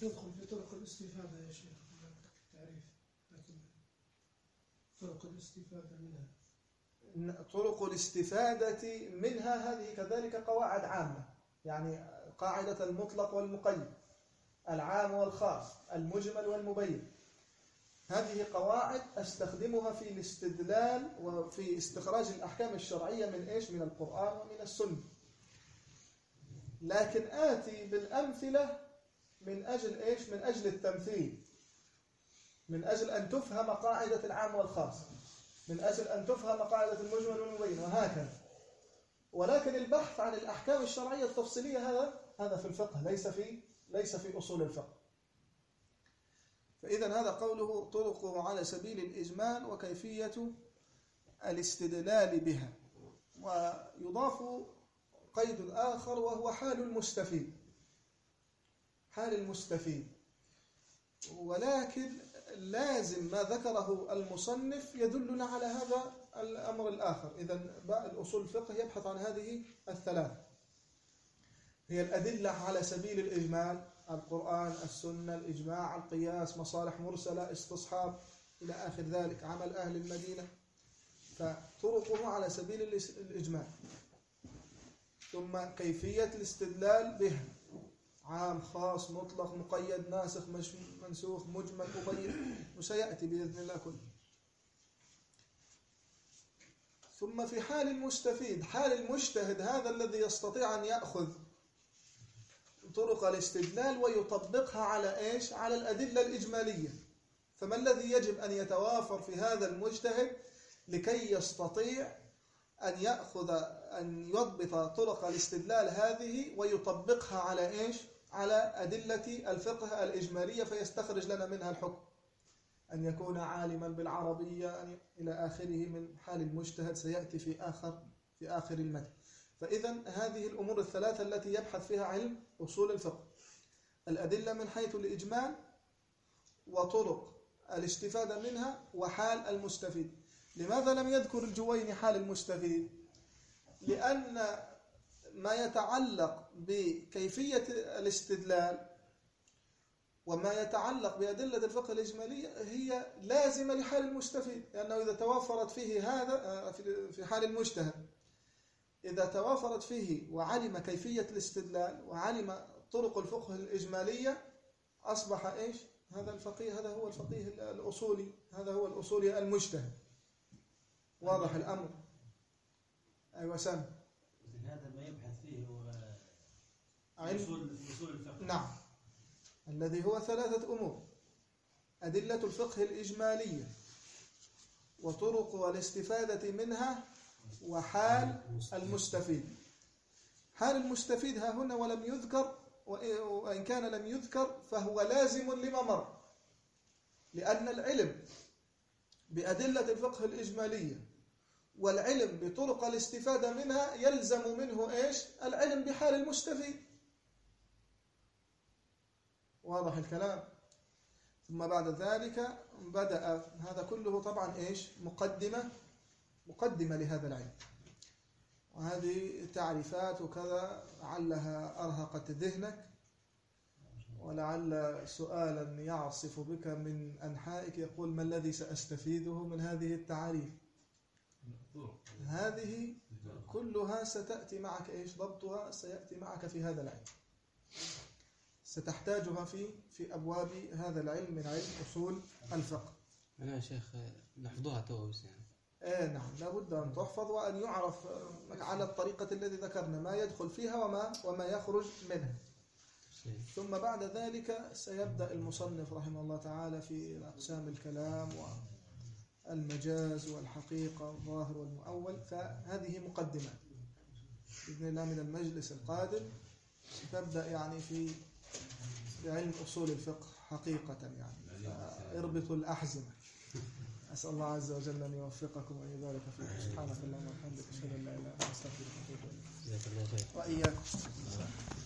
تدخل في طرق الاستفادة يا شيخ التعريف لكن طرق الاستفادة منها. طرق الاستفادة منها هذه كذلك قواعد عامة. يعني قاعدة المطلق والمقيد العام والخاص المجمل والمبين. هذه قواعد أستخدمها في الاستدلال وفي استخراج الأحكام الشرعية من إيش؟ من القرآن ومن السنة. لكن آتي بالأمثلة من أجل إيش؟ من أجل التمثيل. من أجل أن تفهم قاعدة العام والخاص. من أجل أن تفهم قاعدة المجمل والمبين وهكذا. ولكن البحث عن الأحكام الشرعية التفصيلية هذا هذا في الفقه ليس في ليس في أصول الفقه. فإذا هذا قوله طرقه على سبيل الإجمال وكيفية الاستدلال بها. ويضاف قيد آخر وهو حال المستفيد. حال المستفيد. ولكن لازم ما ذكره المصنف يدلنا على هذا الأمر الآخر. إذا الأصول الفقه يبحث عن هذه الثلاث. هي الأدلة على سبيل الإجمال القرآن السنة الإجماع القياس مصالح مرسلة استصحاب إلى آخر ذلك عمل أهل المدينة. فطرقه على سبيل الإجمال ثم كيفية الاستدلال بها عام خاص مطلق مقيد ناسخ منسوخ مجمل مبين وسيأتي بإذن الله كله. ثم في حال المستفيد حال المجتهد هذا الذي يستطيع أن يأخذ طرق الاستدلال ويطبقها على إيش؟ على الأدلة الإجمالية فما الذي يجب أن يتوافر في هذا المجتهد لكي يستطيع أن يأخذ أن يضبط طرق الاستدلال هذه ويطبقها على إيش؟ على أدلة الفقه الإجمالية فيستخرج لنا منها الحكم أن يكون عالما بالعربية إلى آخره من حال المجتهد سيأتي في آخر في آخر المتن فإذا هذه الأمور الثلاثة التي يبحث فيها علم أصول الفقه. الأدلة من حيث الإجمال وطرق الاستفادة منها وحال المستفيد. لماذا لم يذكر الجويني حال المستفيد؟ لأن ما يتعلق بكيفية الاستدلال وما يتعلق بأدلة الفقه الإجمالية هي لازمة لحال المستفيد لأنه إذا توفرت فيه هذا في حال المجتهد. إذا توافرت فيه وعلم كيفية الاستدلال وعلم طرق الفقه الإجمالية أصبح إيش؟ هذا الفقيه هذا هو الفقيه الأصولي هذا هو الأصولي المجتهد. واضح الأمر؟ أيوة سام هذا ما يبحث فيه هو أصول الفقه. نعم. الذي هو ثلاثة أمور. أدلة الفقه الإجمالية وطرق الاستفادة منها وحال المستفيد. حال المستفيد ها هنا ولم يذكر وإن كان لم يذكر فهو لازم لما مر. لأن العلم بأدلة الفقه الإجمالية والعلم بطرق الاستفادة منها يلزم منه إيش؟ العلم بحال المستفيد. واضح الكلام؟ ثم بعد ذلك بدأ هذا كله طبعا إيش؟ مقدمة مقدمة لهذا العلم. وهذه تعريفات وكذا لعلها أرهقت ذهنك ولعل سؤالا يعصف بك من أنحائك يقول ما الذي سأستفيده من هذه التعاريف هذه كلها ستأتي معك إيش؟ ضبطها سيأتي معك في هذا العلم. ستحتاجها في في أبواب هذا العلم من علم أصول الفقه. أنا يا شيخ نحفظها تو بس يعني. إيه نعم لابد أن تحفظ وأن يعرف على الطريقة التي ذكرنا ما يدخل فيها وما وما يخرج منها. ثم بعد ذلك سيبدأ المصنف رحمه الله تعالى في أقسام الكلام والمجاز والحقيقة والظاهر والمؤول فهذه مقدمة. بإذن الله من المجلس القادم ستبدأ يعني في في علم أصول الفقه حقيقة يعني اربطوا الأحزمة. أسأل الله عز وجل أن يوفقكم وأن يبارك فيكم. سبحانك اللهم وبحمدك أشهد أن لا إله إلا أنت أستغفرك وأتوب إليك. جزاك الله خير. وإياكم.